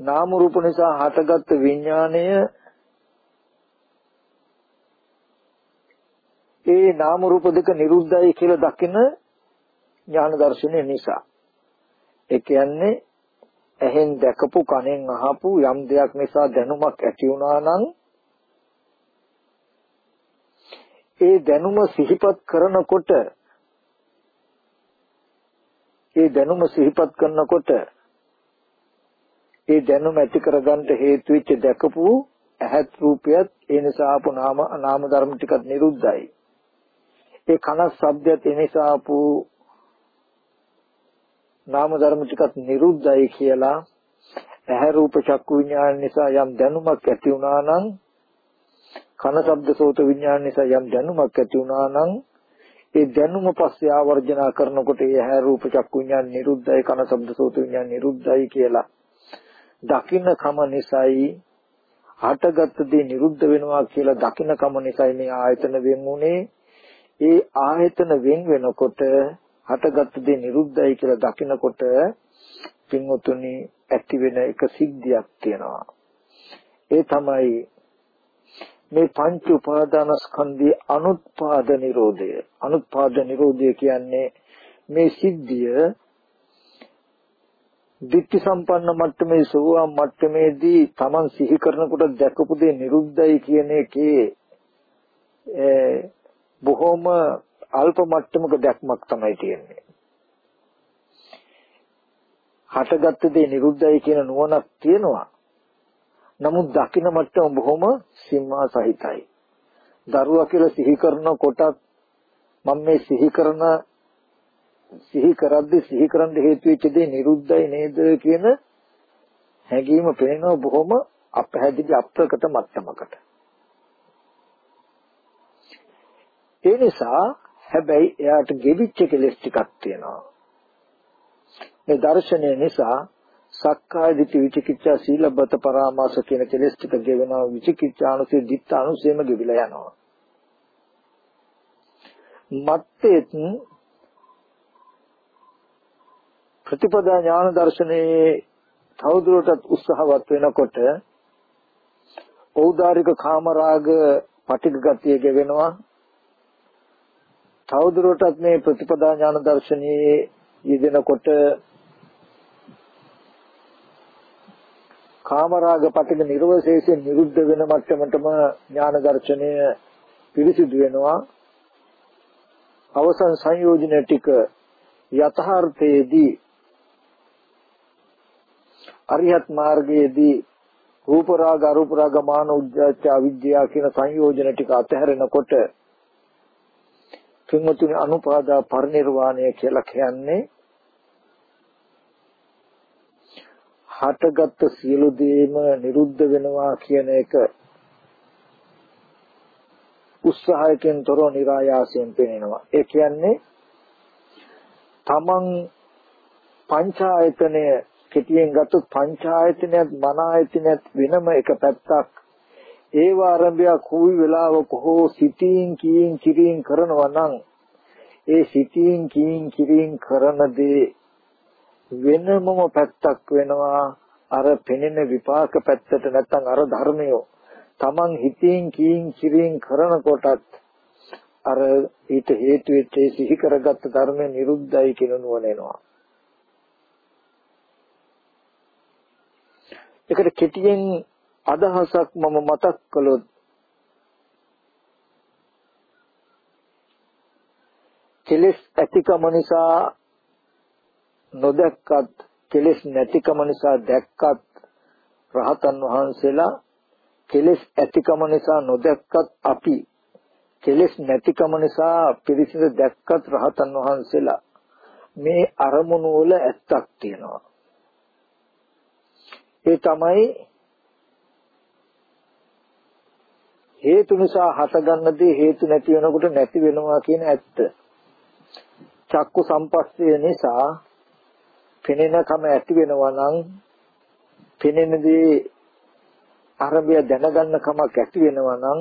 නාම රූප නිසා හටගත් විඥාණය ඒ නාම රූප දෙක නිරුද්ධයි කියලා දකින ඥාන දර්ශනය නිසා. ඒ කියන්නේ ඇහෙන් දැකපු කනෙන් අහපු යම් දෙයක් නිසා දැනුමක් ඇති වුණා නම් ඒ දැනුම සිහිපත් කරනකොට ඒ දැනුම සිහිපත් කරනකොට ඒ දැනුම ඇති කරගන්න හේතු වෙච්ච දැකපු ඇහත් රූපයත් ඒ නිසා ආපු නාම නාම ධර්ම ටිකත් නිරුද්ධයි. ඒ කන ශබ්දයත් ඒ නිසා ආපු නාම ධර්ම ටිකත් නිරුද්ධයි කියලා ඇහැ රූප චක්කු විඥාන නිසා යම් දැනුමක් ඇති වුණා නම් කන ශබ්ද සෝත විඥාන නිසා යම් දැනුමක් ඇති වුණා නම් ඒ දැනුම පස්සේ ආවර්ජනා කරනකොට ඒ ඇහැ රූප චක්කු විඥාන නිරුද්ධයි කන ශබ්ද සෝත විඥාන නිරුද්ධයි කියලා දකින්න කම නිසායි හටගත් දේ නිරුද්ධ වෙනවා කියලා දකින්න කම නිසායි මේ ආයතන වෙන්ුනේ ඒ ආයතන වෙන් වෙනකොට හටගත් දේ නිරුද්ධයි කියලා දකිනකොට පින්වතුනි ඇති වෙන එක සිද්ධියක් තියෙනවා. ඒ තමයි මේ පංච උපාදාන ස්කන්ධයේ අනුත්පාද නිරෝධය. අනුත්පාද නිරෝධය කියන්නේ මේ සිද්ධිය ditthi සම්පන්න මට්ටමේ සෝවාන් මට්ටමේදී Taman සිහි කරනකොට දැකපු දේ නිරුද්ධයි කියන එකේ බොහොම අල්ප මට්ටමක දැක්මක් තමයි තියෙන්නේ. හටගත්ත දේ නිරුද්ධයි කියන නුවණක් තියෙනවා. නමුත් දකින්න මට්ටම බොහොම සීමා සහිතයි. දරුවා කියලා සිහි කරනකොට මම මේ සිහි කරන සිහි කරද්දී සිහි කරන්න හේතු වෙච්ච දේ නිරුද්ධයි නේද කියන හැඟීම පේනවා බොහොම අපහැදිලි අප්‍රකට මට්ටමකට. ඒ නිසා හැබැයි එයාට ගෙවිච්ච කෙලස් ටිකක් තියෙනවා. මේ දර්ශනය නිසා සක්කාය දිට්ඨි විචිකිච්ඡා සීලබ්බත පරාමාස කියන කෙලෙස් ටික ගෙවෙනවා විචිකිච්ඡානුසය දිත්තානුසයම ගෙවිලා යනවා මත්තේත් ප්‍රතිපදා ඥාන දර්ශනයේ තවදුරටත් උත්සාහවත් වෙනකොට ඖදාරික කාමරාග පටිඝ ගතිය ගෙවෙනවා තවදුරටත් මේ ප්‍රතිපදා ඥාන දර්ශනයේ යෙදෙනකොට කාමරාග පටික නිර්වශේෂයෙන් නිරුද්ධ වෙන මට්ටමටම ඥාන දර්ශනය පිරිසිදු වෙනවා. අවසන් සංයෝජන ටික යථාර්ථයේදී අරියත් මාර්ගයේදී රූප රාග අරූප රාග මාන උද්දච්ච අවිද්‍යාව කියන සංයෝජන ටික අතහැරෙනකොට කිමුතුනි අනුපාදා පරිනිර්වාණය කියලා කියන්නේ හටගත් සියලු දේම නිරුද්ධ වෙනවා කියන එක උත්සාහයෙන් තොරව નિરાයාසයෙන් පෙනෙනවා. ඒ කියන්නේ තමන් පංචායතනය කෙටියෙන් ගත්තොත් පංචායතනයත් මන ආයතනයත් වෙනම එක පැත්තක් ඒව ආරම්භය කුයි වෙලාවක හෝ සිතින් කීින් කිරින් කරනවා නම් ඒ සිතින් කීින් කිරින් කරන දේ වෙනමම පැත්තක් වෙනවා. අර පෙනෙන විපාක පැත්තට නැත්තම් අර ධර්මයෝ Taman හිතින් කීින් කිරින් කරනකොටත් අර ඊට හේතු වෙච්ච සිහි කරගත්ත ධර්මය නිරුද්ධයි කියන නුවණ එනවා ඒකට කෙටියෙන් අදහසක් මම මතක් කළොත් කෙලෙස් ඇතිකම නිසා නොදැක්කත් කෙලෙස් නැතිකම නිසා දැක්කත් රහතන් වහන්සේලා කෙලෙස් ඇතිකම නිසා නොදැක්කත් අපි කෙලෙස් නැතිකම නිසා පිරිසිදු දැක්කත් රහතන් වහන්සේලා මේ අරමුණු වල ඇත්තක් තියෙනවා. ඒ තමයි හේතු නිසා හටගන්න දේ හේතු නැති වෙනකොට නැති වෙනවා කියන ඇත්ත. චක්කු සම්පස්සේ නිසා පෙනෙන කම ඇති වෙනවා නම් පෙනෙන දේ ආරම්භය දැනගන්න කමක් ඇති වෙනවා නම්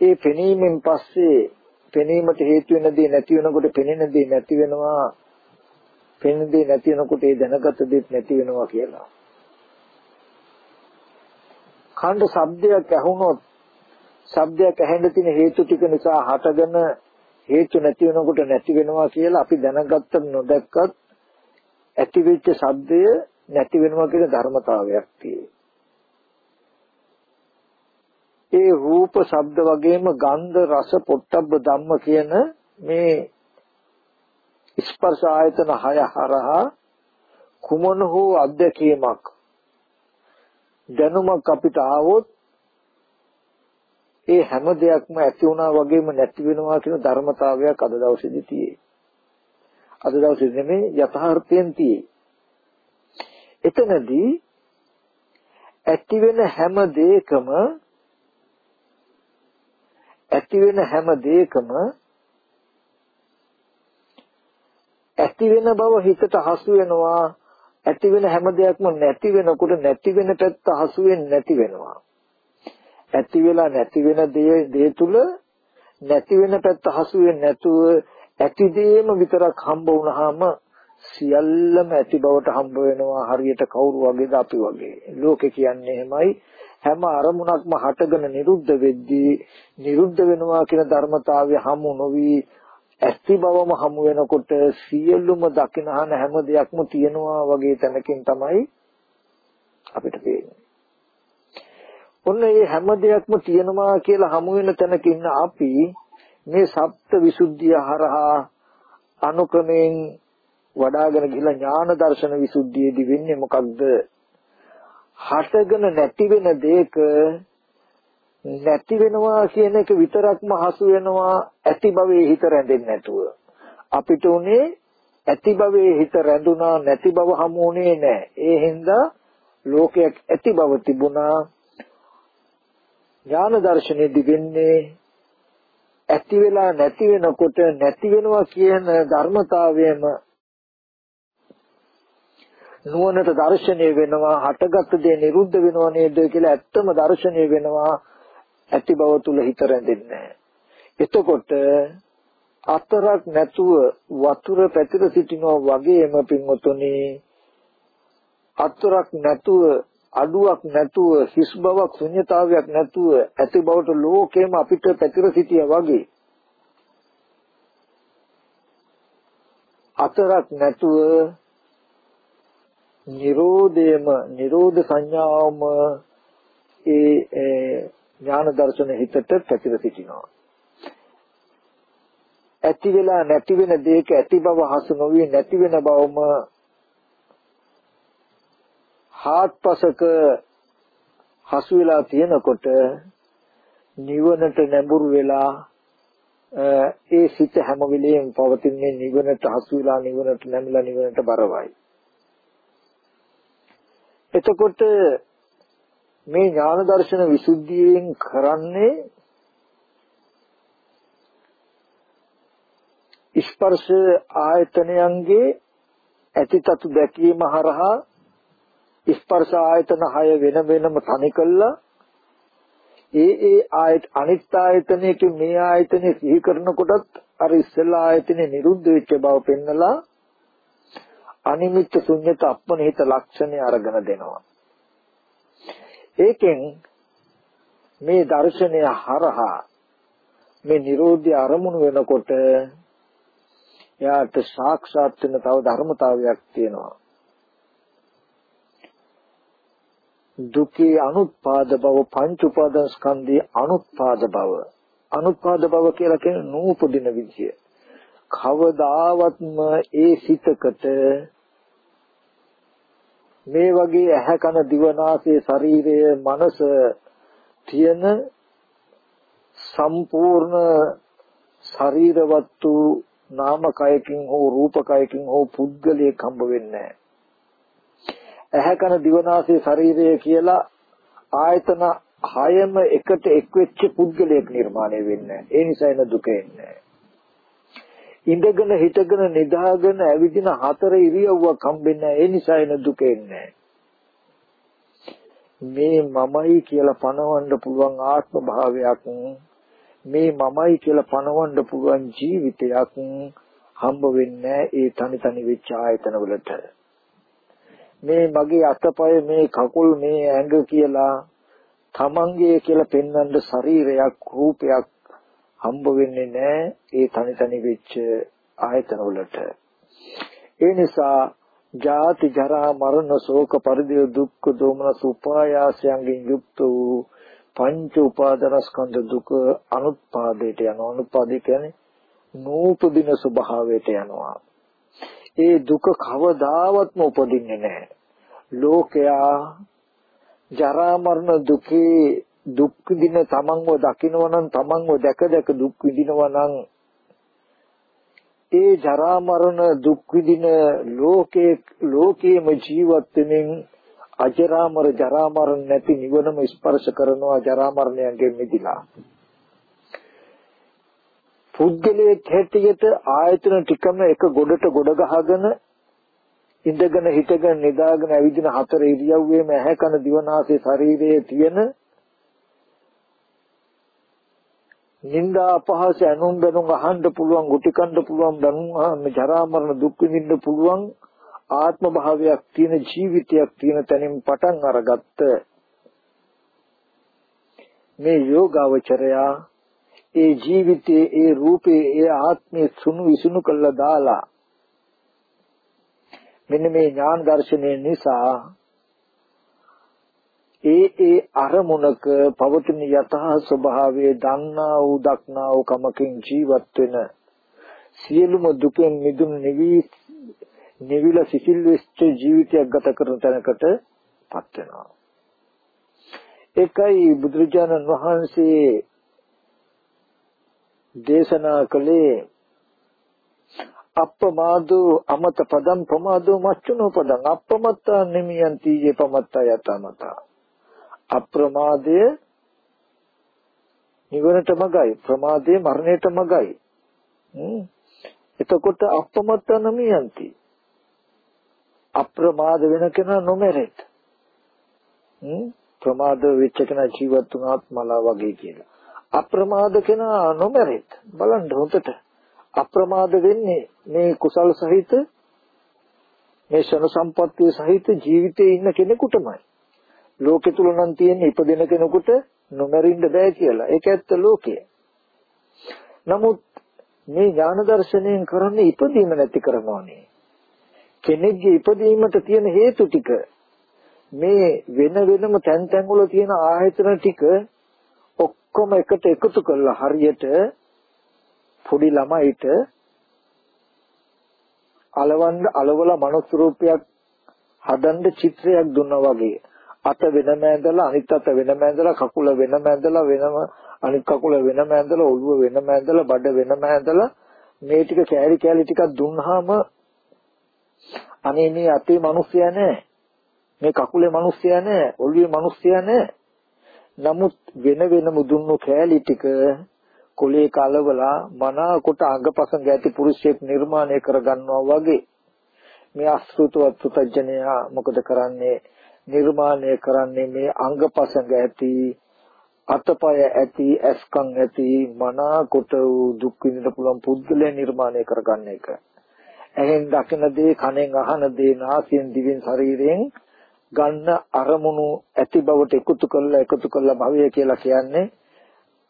ඒ පෙනීමෙන් පස්සේ පෙනීමට හේතු වෙන දේ නැති වෙනකොට පෙනෙන දේ නැති වෙනවා පෙනෙන දේ නැති වෙනකොට ඒ දැනගත දේ නැති වෙනවා කියලා. කණ්ඩ ශබ්දයක් ඇහුනොත් ශබ්දයක් ඇහෙන්න තියෙන හේතු ටික නිසා හටගෙන හේතු නැති වෙනකොට නැති වෙනවා කියලා අපි දැනගත්ත නොදැක්කත් ඇති වෙච්ච ශබ්දය නැති වෙනවා කියන ධර්මතාවයක් ඒ රූප ශබ්ද වගේම ගන්ධ රස පොට්ටබ්බ ධම්ම කියන මේ ස්පර්ශ ආයතන හය හරහා කුමන හෝ අධ්‍යක්ීමක් දැනුමක් අපිට ආවොත් ඒ හැම දෙයක්ම ඇති වුණා වගේම නැති වෙනවා කියන ධර්මතාවයක් අද දවසේදී තියෙයි. අද දවසේ නෙමෙයි යථාර්ථයෙන් තියෙයි. එතනදී ඇති වෙන හැම දෙයකම ඇති වෙන හැම දෙයකම ඇති වෙන බව හිතට හසු වෙනවා ඇති වෙන හැම දෙයක්ම නැති වෙනකොට නැති වෙන පැත්ත හසු වෙන්නේ නැති වෙනවා. ඇති වෙලා නැති වෙන දේ දේ තුල නැති වෙන පැත්ත හසු වෙන්නේ නැතුව ඇති දේම විතරක් හම්බ වුණාම සියල්ලම ඇති බවට හම්බ වෙනවා හරියට කවුරු වගේද අපි වගේ. ලෝකේ කියන්නේ එහෙමයි. හැම අරමුණක්ම හටගෙන නිරුද්ධ වෙද්දී නිරුද්ධ වෙනවා කියන ධර්මතාවය හමු නොවි ඇස්ති බවම හමු වෙනකොට සියලුම දකිනහන හැම දෙයක්ම තියෙනවා වගේ තැනකින් තමයි අපිට පේන්නේ. ඔන්න මේ හැම දෙයක්ම තියෙනවා කියලා හමු වෙන තැනක ඉන්න අපි මේ සප්ත විසුද්ධිය හරහා අනුක්‍රමයෙන් වඩාගෙන ගිහිලා ඥාන දර්ශන විසුද්ධියේදී වෙන්නේ මොකක්ද? හටගෙන නැති වෙන දෙයක නැති වෙනවා කියන එක විතරක්ම හසු වෙනවා ඇති භවයේ හිත රැඳෙන්නේ නැතුව. අපිට උනේ ඇති භවයේ හිත රැඳුණා නැති භව හමුුනේ නැහැ. ඒ හින්දා ලෝකයක් ඇති බව තිබුණා. ඥාන දර්ශනයේදී වෙන්නේ ඇති වෙලා නැති වෙනකොට නැති වෙනවා කියන ධර්මතාවයම නුවණට දර්ශනය වෙනවා හටගත් දේ නිරුද්ධ වෙනව නේද කියලා ඇත්තම දර්ශනය වෙනවා. ඇති බව තුල හිත රැඳෙන්නේ එතකොට අතරක් නැතුව වතුර පැතිර සිටිනවා වගේම පින්වතුනි අතරක් නැතුව අඩුවක් නැතුව හිස් බවක් ශුන්්‍යතාවයක් නැතුව ඇති බවට ලෝකෙම අපිට පැතිර සිටියා වගේ අතරක් නැතුව නිරෝධයම නිරෝධ සංඥාවම ඒ ඥාන දර්ශන හිතට පැතිර සිටිනවා. ඇති වෙලා නැති වෙන දෙයක ඇති බව හසු නොවි නැති වෙන බවම හාත්පසක හසු වෙලා තියෙනකොට නිවනට නැඹුරු වෙලා ඒ සිත හැම වෙලෙම පවතින්නේ නිවනට හසු වෙලා නිවනට නැමිලා නිවනට බරවයි. එතකොට මේ ඥාන දර්ශන විසුද්ධියෙන් කරන්නේ ස්පර්ශ ආයතනයන්ගේ ඇතිතතු දැකීම හරහා ස්පර්ශ ආයතන 6 වෙන වෙනම තනි කළා. ඒ ඒ ආයත අනිත් ආයතනයක මේ ආයතනේ සිහි කරනකොටත් අර ඉස්සෙල්ලා ආයතනේ නිරුද්ධ වෙච්ච බව පෙන්නලා අනිමිත්ත ශුන්්‍යත අප්පනිහිත ලක්ෂණය අරගෙන දෙනවා. ඒකෙන් මේ දර්ශනය හරහා මේ Nirodha අරමුණු වෙනකොට එයාට සාක්ෂාත් වෙන තව ධර්මතාවයක් තියෙනවා. දුකේ අනුත්පාද බව පංච උපාදාන ස්කන්ධයේ අනුත්පාද බව. අනුත්පාද බව කියලා කියන්නේ නූපදින විදිය. කවදාවත්ම ඒ සිතකට මේ වගේ ඇහැ කන දිව නාසය ශරීරය මනස තියෙන සම්පූර්ණ ශරීරවත්තු නාමකයකින් හෝ රූපකයකින් හෝ පුද්ගලයෙක් හම්බ වෙන්නේ නැහැ. ඇහැ කන දිවනාසය ශරීරය කියලා ආයතන හයම එකට එක්වෙච්ච පුද්ගලයෙක් නිර්මාණය වෙන්නේ ඒ නිසා එන දුක එන්නේ ඉඳගෙන හිටගෙන නිදාගෙන ඇවිදින හතර ඉරියව්වක් හම්බෙන්නේ ඒ නිසා එන දුක එන්නේ මේ මමයි කියලා පනවන්න පුළුවන් ආත්ම භාවයක් මේ මමයි කියලා පනවන්න පුළුවන් ජීවිතයක් හම්බ වෙන්නේ ඒ තනි තනි වෙච්ච ආයතන වලට. මේ මගේ අතපය මේ කකුල් මේ ඇඟ කියලා තමන්ගේ කියලා පෙන්වන්න ශරීරයක් රූපයක් හම්බ වෙන්නේ නැහැ ඒ තනි තනි වෙච්ච ආයතන වලට ඒ නිසා ජාති ජරා මරණ ශෝක පරිදේ දුක්ඛ දෝමනස උපායාසයන්ගෙන් යුක්ත වූ පංච උපාදානස්කන්ධ දුක අනුත්පාදයට යනවා. අනුත්පාදේ කියන්නේ නූපදින ස්වභාවයට යනවා. ඒ දුක කවදාවත්ම උපදින්නේ නැහැ. ලෝකයා ජරා මරණ දුකේ දුක් විඳින තමන්ව දකිනවා නම් තමන්ව දැක දැක දුක් විඳිනවා නම් ඒ ජරා මරණ දුක් විඳින ලෝකේ ලෝකේම ජීවත් වෙමින් අජරාමර ජරා මරණ නැති නිවනම ස්පර්ශ කරනවා ජරා මරණයෙන් මිදිලා පුද්ගලයේ හැටියට ආයතන ටිකම එක ගොඩට ගොඩ ගහගෙන ඉඳගෙන හිටගෙන නිදාගෙන ඇවිදින හතර ඉරියව්වේම ඇහැ කන දිවනාසය ශරීරයේ තියෙන නිന്ദා අපහාස අනුන් බැනුම් අහන්න පුළුවන් ගුටි කන්න පුළුවන් බැනුම් ජරා මරණ දුක් විඳින්න පුළුවන් ආත්ම භාවයක් තියෙන ජීවිතයක් තියෙන තැනින් පටන් අරගත්ත මේ යෝගාවචරයා ඒ ජීවිතයේ ඒ රූපේ ඒ ආත්මේ සුණු විසුණු කළා දාලා මෙන්න මේ ඥාන දර්ශනය නිසා ඒ ඒ අරමුණක පවතින යතහ ස්වභාවයේ දන්නා වූ දක්නා වූ කමකින් ජීවත් වෙන සියලුම දුකෙන් මිදුණු නිවි නිවිල සිසිල් වෙච්ච ජීවිතයක් ගත කරන තැනකට පත් වෙනවා. ඒකයි බුදුරජාණන් වහන්සේ දේශනා කළේ අප්පමාදෝ අමත පදම් ප්‍රමාදෝ මච්චුනෝ පදං. අප්පමත්ත නිමියන්ති යපමත්ත යතමත. අප්‍රමාදය නිවනට මගයි. ප්‍රමාදය මරණයට මගයි. එතකොට අප්පමත්ත නිමියන්ති. අප්‍රමාද වෙන කෙනා නොමරෙත්. ප්‍රමාද වෙච්ච කෙනා ජීවත් වුණාත් මලා වගේ කියලා. අප්‍රමාද කෙනා නොමරෙත්. බලන්න හොඳට අප්‍රමාද වෙන්නේ මේ කුසල් සහිත මේ ශන සම්පත්තිය සහිත ජීවිතේ ඉන්න කෙනෙකුටමයි. ලෝකෙ තුල නම් තියෙන ඉපදෙන කෙනෙකුට නොමරින්න බෑ කියලා. ඒක ඇත්ත ලෝකය. නමුත් මේ ඥාන දර්ශනයෙන් කරන්නේ ඉපදීම නැති කරනවානේ. කෙනෙක්ගේ ඉපදීමට තියෙන හේතු ටික මේ වෙන වෙනම තැන් තැන් වල තියෙන ආයතන ටික ඔක්කොම එකට එකතු කළා. හරියට පොඩි ළමයිට අලවන්න අලවල මනුස්ස රූපයක් හදන්න චිත්‍රයක් දුන්නා වගේ. අත වෙනම ඇඳලා අනිත් අත වෙනම ඇඳලා කකුල වෙනම ඇඳලා වෙනම අනිත් කකුල වෙනම ඇඳලා ඔළුව වෙනම ඇඳලා බඩ වෙනම ඇඳලා මේ ටික කෑලි කෑලි ටිකක් දුන්නාම අනේ මේ අතේ මිනිස්සයා නෑ. මේ කකුලේ මිනිස්සයා නෑ. ඔළුවේ මිනිස්සයා නෑ. නමුත් වෙන වෙනම දුන්නු කෑලි ටික කොලේ කලවලා මනාකොට අංගපසංග ඇති පුරුෂයෙක් නිර්මාණය කරගන්නවා වගේ මේ අසෘතවත් පුතඥයා මොකද කරන්නේ නිර්මාණය කරන්නේ මේ අංගපසංග ඇති අතපය ඇති ඇස්කම් ඇති මනාකොට දුක් විඳින්න පුළුවන් පුද්ගලයා නිර්මාණය කරගන්න එක. ඇහෙන් දකින දේ කනෙන් අහන දේ නාසයෙන් දිවෙන් ශරීරයෙන් ගන්න අරමුණු ඇති බවට එකතු කරලා එකතු කරලා භවය කියලා කියන්නේ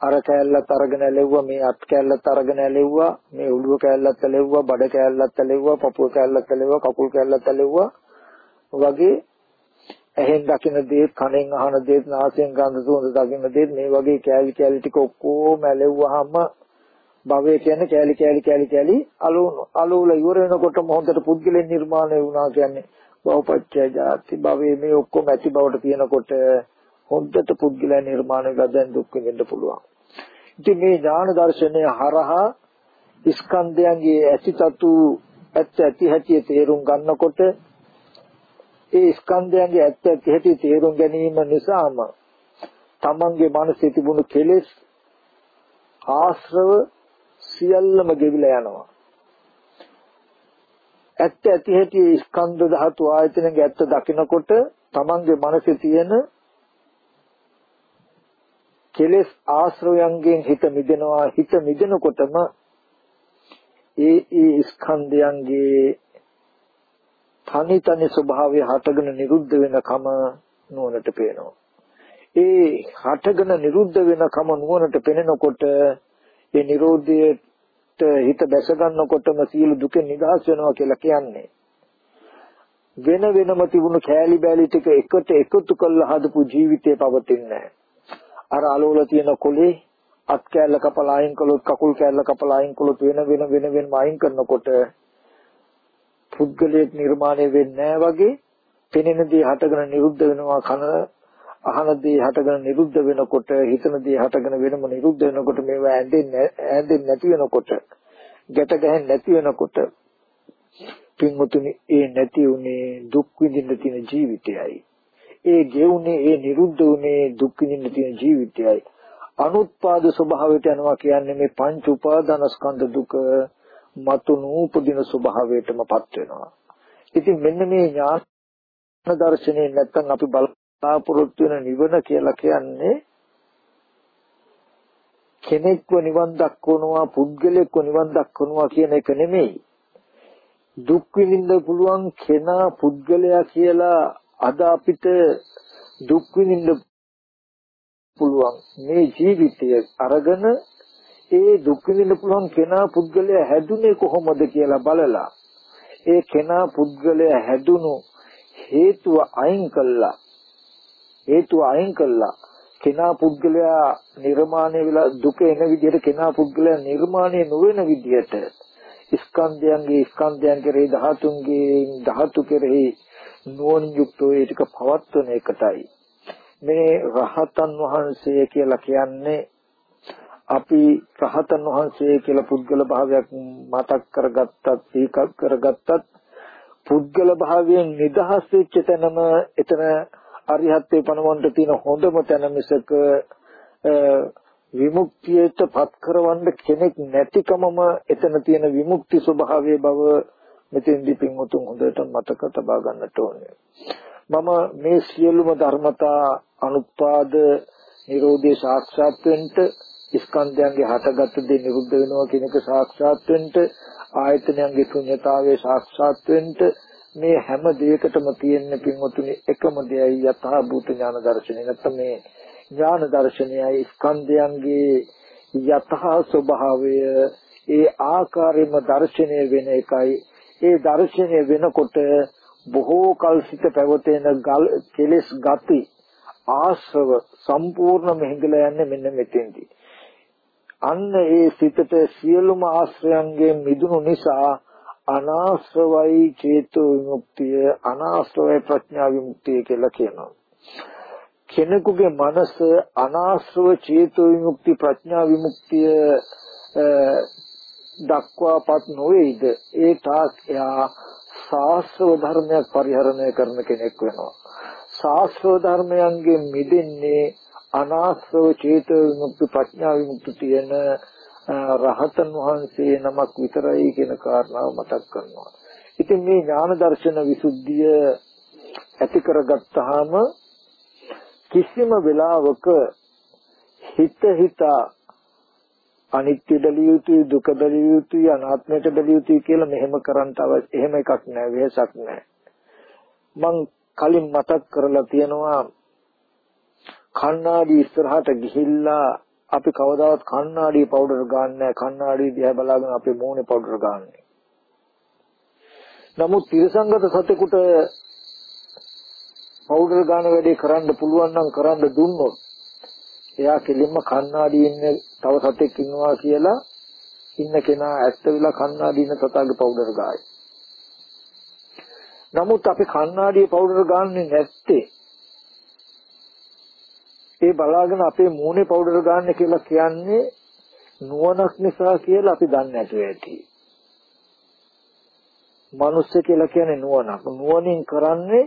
අර කෑල්ලත් අරගෙන ඇලෙව්වා මේ අත් කෑල්ලත් අරගෙන ඇලෙව්වා මේ උළුව කෑල්ලත් ඇලෙව්වා බඩ කෑල්ලත් ඇලෙව්වා පපුව කෑල්ලත් ඇලෙව්වා කකුල් කෑල්ලත් ඇලෙව්වා වගේ ඇහෙන් දකින දේ කනෙන් අහන දේ නාසයෙන් ගඳ සුවඳ දකින දේ මේ වගේ කෑලි කෑලි ටික ඔක්කොම ඇලෙව්වහම භවය කියන්නේ කෑලි කෑලි කෑලි කෑලි අලුණු අලුල ඉවර වෙනකොටම හොඳට පුද්ගලෙන් නිර්මාණය වුණා කියන්නේ බවපච්චය ජාති භවයේ මේ ඔක්කොම ඇති බවට තියෙනකොට හොඳට පුද්ගලයා නිර්මාණය ගදෙන් දුක් විඳින්න පුළුවන්. ඉතින් මේ ඥාන දර්ශනය හරහා ස්කන්ධයන්ගේ ඇතිතතු ඇත්ත ඇති හැටි තේරුම් ගන්නකොට ඒ ස්කන්ධයන්ගේ ඇත්ත ඇති හැටි තේරුම් ගැනීම නිසාම තමන්ගේ මනසේ තිබුණු කෙලෙස් ආශ්‍රව සියල්ලම ගෙවිලා යනවා. ඇත්ත ඇති හැටි ස්කන්ධ ධාතු ආයතනගේ ඇත්ත දකිනකොට තමන්ගේ මනසේ තියෙන කෙලෙස් ආශ්‍රවයන්ගෙන් හිත මිදෙනවා. හිත මිදෙනකොටම ඒ ඒ ස්කන්ධයන්ගේ තනි තනි ස්වභාවය හටගෙන නිරුද්ධ වෙනකම නුවණට පේනවා. ඒ හටගෙන නිරුද්ධ වෙනකම නුවණට පෙනෙනකොට ඒ නිරෝධයට හිත දැස ගන්නකොටම සියලු දුකෙන් නිදහස් වෙනවා කියලා කියන්නේ. වෙන වෙනම තිබුණු කෑලි බෑලි ටික එකට එකතු කරලා හදපු ජීවිතේ පවතින්නේ නැහැ. අර අලවල තියෙන කොලේ අත් කෑල්ල කපලා අයින් කළොත් කකුල් කෑල්ල කපලා අයින් කළොත් වෙන වෙන වෙන වෙනම අයින් කරනකොට පුද්ගලයෙක් නිර්මාණය වෙන්නේ වගේ පෙනෙන දේ හටගෙන නිරුද්ධ වෙනවා කන අහන දේ හටගෙන නිරුද්ධ වෙනකොට හිතන දේ හටගෙන වෙනම නිරුද්ධ වෙනකොට මේවා ඇඳෙන්නේ ඇඳෙන්නේ නැති වෙනකොට ගැට ගැහෙන්නේ නැති වෙනකොට පින්මුතුනි ඒ නැති උනේ දුක් විඳින්න තියෙන ජීවිතයයි ඒ ගෙවුනේ ඒ නිරුද්ධ වුනේ දුක් විඳින්න තියෙන ජීවිතයයි. අනුත්පාද ස්වභාවයට යනවා කියන්නේ මේ පංච උපාදාන ස්කන්ධ දුක මතු නූපදින ස්වභාවයටමපත් වෙනවා. ඉතින් මෙන්න මේ ඥාන දර්ශනේ නැත්තම් අපි බලාපොරොත්තු වෙන නිවන කියලා කියන්නේ කෙනෙක්ව නිවන් දක්වනවා පුද්ගලෙක්ව නිවන් දක්වනවා කියන එක නෙමෙයි. දුක් විඳින්න පුළුවන් කෙනා පුද්ගලයා කියලා අද අපිට දුක් විඳින්න පුළුවන් මේ ජීවිතය අරගෙන ඒ දුක් විඳින්න පුළුවන් කෙනා පුද්ගලයා හැදුනේ කොහොමද කියලා බලලා ඒ කෙනා පුද්ගලයා හැදුණු හේතුව අයින් කළා හේතුව අයින් කළා. කෙනා පුද්ගලයා නිර්මාණය වෙලා දුක එන විදිහට කෙනා පුද්ගලයා නිර්මාණය නොවන විදිහට ස්කන්ධයන්ගේ ස්කන්ධයන් කෙරෙහි ධාතුන්ගේ ධාතු කෙරෙහි නුවණින් යුක්තව ඒ ටික පවත්වන එකටයි. මේ රහතන් වහන්සේ කියලා කියන්නේ අපි රහතන් වහන්සේ කියලා පුද්ගල භාවයක් මතක් කරගත්තත් ඒක කරගත්තත් පුද්ගල භාවයෙන් නිදහස් වෙච්ච තැනම එතන අරිහත්ත්වේ පණවන්න තියෙන හොඳම තැන මිසක විමුක්තියට පත් කරවන්න කෙනෙක් නැතිකමම එතන තියෙන විමුක්ති ස්වභාවයේ බව මෙතෙන්දී පින්වතුන් හොඳට මතක තබා ගන්නට ඕනේ. මම මේ සියලුම ධර්මතා අනුත්පාද නිරෝධේ සාක්ෂාත් වෙන්න ස්කන්ධයන්ගේ හටගත් දේ නිරුද්ධ වෙනවා කියන එක සාක්ෂාත් වෙන්න ආයතනයන්ගේ ශුන්‍යතාවයේ සාක්ෂාත් වෙන්න මේ හැම දෙයකටම තියෙන පින්වතුනි එකම දෙයයි යථා භූත ඥාන දර්ශනය. නැත්නම් මේ ඥාන දර්ශනයයි ස්කන්ධයන්ගේ යථා ස්වභාවය ඒ ආකාරයෙන්ම දර්ශනය වෙන එකයි. ඒ දර්ශනය වෙනකොට බොහෝ කල් සිට පැවතෙන කෙලෙස් ගති ආශ්‍රව සම්පූර්ණ මෙහිදලා යන්නේ මෙන්න මෙතෙන්දී. අන්න ඒ සිතට සියලුම ආශ්‍රයන්ගෙන් මිදුණු නිසා අනාශ්‍රවයි චේතෝ විමුක්තිය අනාශ්‍රවයි ප්‍රඥා විමුක්තිය කියලා කියනවා. කෙනෙකුගේ මනස අනාශ්‍රව චේතෝ විමුක්ති ප්‍රඥා විමුක්තිය දක්වාපත් නොවේද ඒ තාක් එයා ශාස්ත්‍ර ධර්මයක් පරිහරණය කරන කෙනෙක් වෙනවා ශාස්ත්‍ර ධර්මයන්ගෙන් මිදෙන්නේ අනාශ්‍රව චේතෝ විමුක්ති ප්‍රඥා විමුක්ති තියෙන රහතන් වහන්සේ නමක් විතරයි කියන කාරණාව මතක් කරනවා. ඉතින් මේ ඥාන දර්ශන විසුද්ධිය ඇති කරගත්තාම කිසිම වෙලාවක හිත හිතා අනිත්‍ය බැලිය යුතුයි දුක බැලිය යුතුයි අනාත්මයට බැලිය යුතුයි කියලා මෙහෙම කරන්න තව එහෙම එකක් නෑ වෙහසක් නෑ මං කලින් මතක් කරලා තියෙනවා කණ්ණාඩි ඉස්සරහට ගිහිල්ලා අපි කවදාවත් කණ්ණාඩි පවුඩර් ගන්න නැහැ කණ්ණාඩි දිහා බලාගෙන අපේ මූණේ පවුඩර් ගන්නනේ නමුත් තිරසංගත සතෙකුට පවුඩර් ගන්න වැඩේ කරන්න පුළුවන් නම් කරන්න දුන්නොත් එයා කෙලින්ම කණ්ණාඩි ඉන්නේ තව සතෙක් ඉන්නවා කියලා ඉන්න කෙනා ඇත්ත විලා කණ්ණාඩි ඉන්න තතාගේ පවුඩර් ගායි. නමුත් අපි කණ්ණාඩියේ පවුඩර් ගන්නෙ නැත්තේ ඒ බලාගෙන අපේ මූණේ පවුඩර් ගන්න කියලා කියන්නේ නුවණක් නිසා කියලා අපි දන්නේ නැතුව ඇති. මනුස්ස කියලා කියන්නේ නුවණක්. නුවණින් කරන්නේ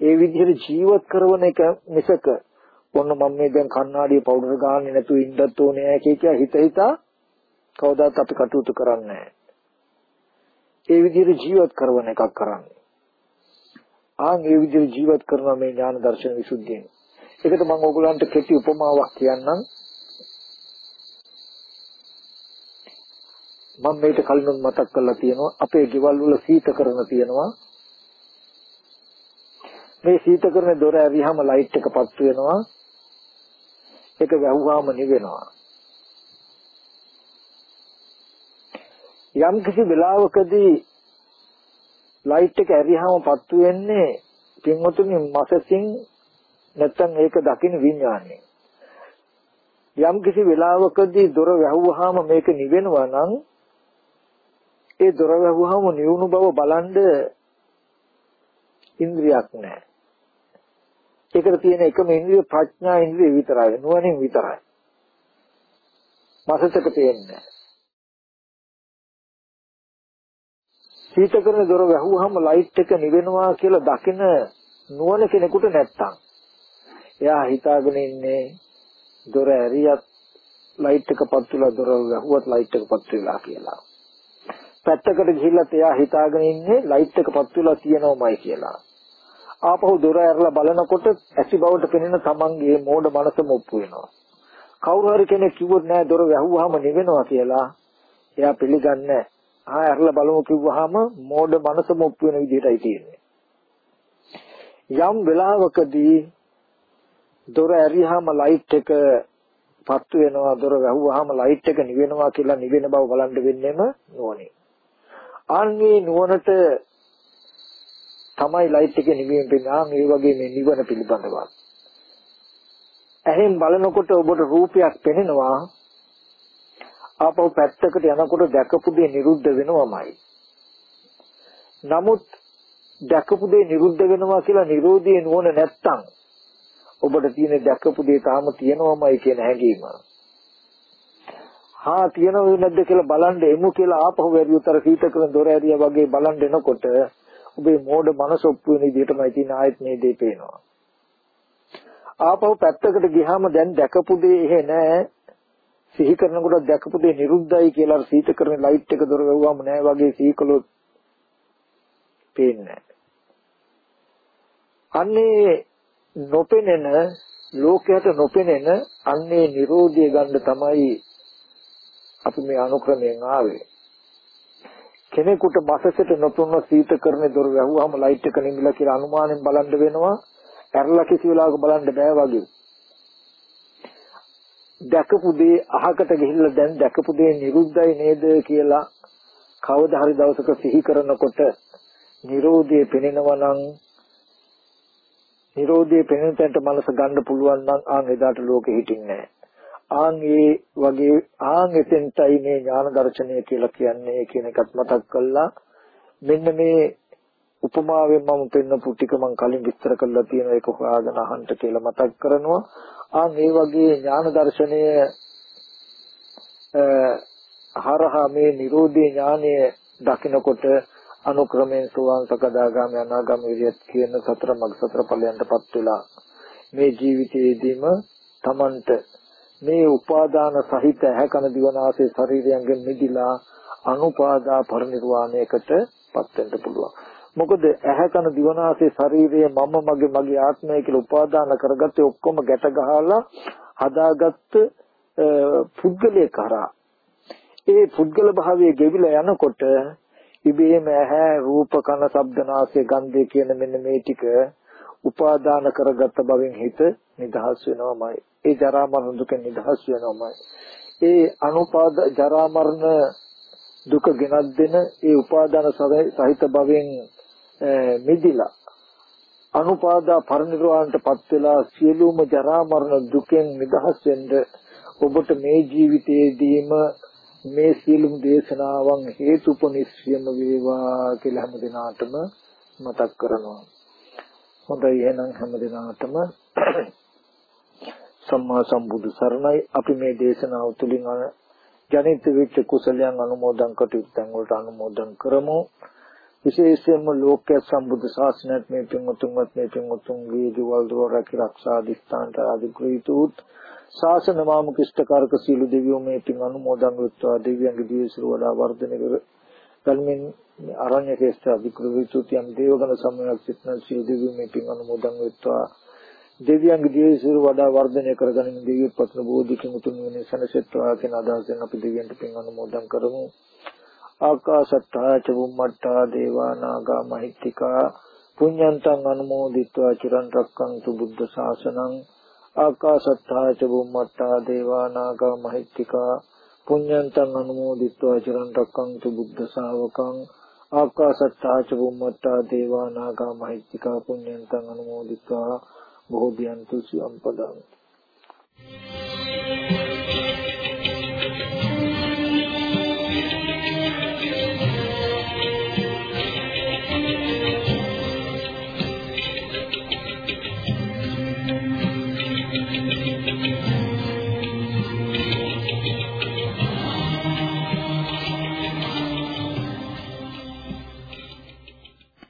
ඒ විදිහට ජීවත් කරන එක මිසක ඔන්න මම මේ දැන් කණ්ණාඩියේ පවුඩර් ගාන්නේ නැතුව ඉන්නත් ඕනේ කියලා හිත හිතා කවදාත් අපි කටයුතු කරන්නේ ඒ විදිහට ජීවත් කරන එකක් කරන්නේ. ආන් ඒ විදිහට ජීවත් කරන මේ ඥාන දර්ශන විසුද්ධියෙන් ඒකට මම ඕගොල්ලන්ට කෙටි උපමාවක් කියන්නම්. මම මේක කලින් මතක් කරලා තියෙනවා අපේ ගෙවල් වල සීතකරණ තියෙනවා. මේ සීතකරණ දොර ඇරියාම ලයිට් එක පත්තු වෙනවා. ඒක වැහුවාම නිවෙනවා. යම් කිසි වෙලාවකදී ලයිට් එක ඇරියාම පත්තු වෙන්නේ පින්වතුනි මාසසින් නැත්තම් ඒක දකින්න විඥානය. යම් කිසි වෙලාවකදී දොර වැහුවාම මේක නිවෙනවා නම් ඒ දොර වැහුවාම නිවුණු බව බලන්ඩ ඉන්ද්‍රියක් නැහැ. ඒකට තියෙන එකම ඉන්ද්‍රිය ප්‍රඥා ඉන්ද්‍රිය විතරයි නුවණින් විතරයි. මාසසක තියෙන්නේ. සීතකරන දොර වැහුවාම ලයිට් එක නිවෙනවා කියලා දකින නුවණ කෙනෙකුට නැත්තම් එයා හිතාගෙන ඉන්නේ දොර ඇරියත් ලයිට් එක පත් වෙලා දොර වැහුවත් ලයිට් එක පත් වෙලා කියලා. පැත්තකට ගිහිල්ලත් එයා හිතාගෙන ඉන්නේ ලයිට් එක පත් වෙලා තියෙනවමයි කියලා. ආපහු දොර ඇරලා බලනකොට ඇසි බවට පෙනෙන තමන්ගේ මෝඩ මනසම ඔප්පු වෙනවා. කවුරු හරි කෙනෙක් කිව්වොත් නෑ දොර වැහුවාම නිවෙනවා කියලා. එයා පිළිගන්නේ ආ ඇරලා බලමු කිව්වහම මෝඩ මනසම ඔප්පු වෙන විදිහටයි තියෙන්නේ. යම් වෙලාවකදී දොර ඇරියාම ලයිට් එක පත්තු වෙනවා දොර වැහුවාම ලයිට් එක නිවෙනවා කියලා නිවෙන බව බලන්න වෙන්නේම නුවණින්. ආන්ගේ නුවණට තමයි ලයිට් එක නිවීම පිළිබඳ මේ වගේ මේ නිවන පිළිබඳව. ඇහෙන් බලනකොට ඔබට රූපයක් පෙනෙනවා ආපහු පැත්තකට යනකොට දැකපු දේ නිරුද්ධ වෙනවමයි. නමුත් දැකපු දේ නිරුද්ධ වෙනවා කියලා Nirodhe නුවණ නැත්තම් ඔබට තියෙන දැකපු දේ තාම තියෙනවමයි කියන හැඟීම. හා තියෙනවද නැද්ද කියලා බලන්න එමු කියලා ආපහු වැඩි උතර සීතකරන දොර ඇරියා වගේ බලන් දෙනකොට ඔබේ මෝඩ මනස ඔප්පු වෙන විදිහටමයි තියෙන ආයත් මේ දේ පේනවා. ආපහු පැත්තකට ගියාම දැන් දැකපු දේ එහෙ නෑ. සිහි කරනකොට දැකපු දේ නිරුද්ධයි කියලා සීතකරන ලයිට් එක දොර වැව්වම නෑ වගේ සීකලොත් පේන්නේ අන්නේ නොපෙනෙන ලෝකයට නොපෙනෙන අන්නේ Nirodhe ගන්න තමයි අපි මේ අනුක්‍රමයෙන් ආවේ. කෙනෙකුට මාසෙට නොතුන සීතකරණේ දොර වැහුවාම ලයිට් එක නිමිලා කියලා අනුමානෙන් බලන්න වෙනවා. ඇරලා කිසි වෙලාවක බලන්න බෑ වගේ. දැකපු දේ අහකට ගිහිල්ලා දැන් දැකපු දේ නිරුද්ධයි නේද කියලා කවදා හරි දවසක සිහි කරනකොට Nirodhe පෙනෙනවා නම් Nirodhe පෙනෙන තැනට මනස ගන්න පුළුවන් නම් ආන් එදාට ලෝකෙ හිටින්නේ නැහැ. ආන් ඒ වගේ ආන් එතෙන්ටයි මේ ඥාන දර්ශනය කියලා කියන්නේ කියන එකත් මතක් කළා මෙන්න මේ උපමාවෙන් මම පෙන්නපු ටික මම කලින් විස්තර කරලා තියෙන එක හොයාගෙන අහන්න කියලා මතක් කරනවා ආන් ඒ වගේ ඥාන දර්ශනය හරහා මේ Nirodhe ඥානය දකිනකොට අනුක්‍රමයෙන් සෝවාන් සකදාගාමී අනාගාමී විරියත් කියන සතර මග සතර ඵලයන්ටපත් වෙලා මේ ජීවිතයේදීම Tamanට මේ උපාදාන සහිත ඇහැ කන දිවනාසය ශරීරයෙන් මිදිලා අනුපාදා පරිනිර්වාණයකටපත් වෙන්න පුළුවන්. මොකද ඇහැ කන දිවනාසය ශරීරය මම මගේ මගේ ආත්මය කියලා උපාදාන කරගත්තේ ඔක්කොම ගැට ගහලා හදාගත්ත පුද්ගලයේ කරා. ඒ පුද්ගල භාවයේ ගෙවිලා යනකොට ඉබේම ඇහැ රූප කන ශබ්ද නාසය ගන්ධය කියන මෙන්න මේ ටික උපාදාන කරගත්ත බවෙන් හිත නිදහස් වෙනවමයි. ඒ ජරා මරණ දුකෙන් නිදහස් වෙනවමයි. ඒ අනුපාද ජරා මරණ දුක ගෙනත් දෙන ඒ උපාදාන සහිත භවෙන් මිදිලා අනුපාදා පරිනිර්වාණයටපත් වෙලා සියලුම ජරා මරණ දුකෙන් නිදහස් වෙන්න ඔබට මේ ජීවිතයේදීම මේ සියලුම දේශනාවන් හේතුපනිශ්චයම වේවා කියලා හැම දිනාටම මතක් කරනවා. හොඳයි එහෙනම් හැම දිනාටම සම්මා සම්බුදු සරණයි අපි මේ දේශනාව තුළින් ජනිත වෙච්ච කුසලයන් අනුමෝදන් කටයුත්තන් වලට අනුමෝදන් කරමු විශේෂයෙන්ම ලෝක්‍ය සම්බුද්ධ ශාසනයත් මේ පින්වතුන්වත් මේ පින්වතුන්ගේ ජීවල් දොර රැකී දිස්ත්‍රාන්ත අධිග්‍රහිතුත් ශාසන මාමුකිෂ්ඨකාරක සීල දෙවියෝ මේ පින් අනුමෝදන් වෙත්වා. දෙවියන්ගේ දීසිර වඩා වර්ධනය කර කල්මින් අරණ්‍ය ශේෂ්ඨ අධිග්‍රහිතුත් යම් දේවගණ සමයක් සිටන සීල දෙවියෝ මේ පින් අනුමෝදන් වෙත්වා. දෙවියන්ගේ දියසිර වඩා වර්ධනය කරගනිමින් දෙවියන් පත්න බෝධිකින් උතුම් වෙන සනසෙත්වා කියන අදහසෙන් අපි දෙවියන්ට පින් අනුමෝදන් කරමු. ආකාශත්තා ච බුම්මත්තා දේවා නාග මහිත්‍තිකා. පුඤ්ඤන්තං අනුමෝදිත්වා චිරන් රක්කන්තු බුද්ධ ශාසනං. ආකාශත්තා ච බුම්මත්තා දේවා නාග මහිත්‍තිකා පුඤ්ඤන්තං අනුමෝදිත්වා චිරන් රක්කන්තු බුද්ධ ශාවකං ආකාශත්තා ච බුම්මත්තා දේවා නාග මහිත්‍තිකා පුඤ්ඤන්තං අනුමෝදිත්වා බෝධියන්තු සියම් පදං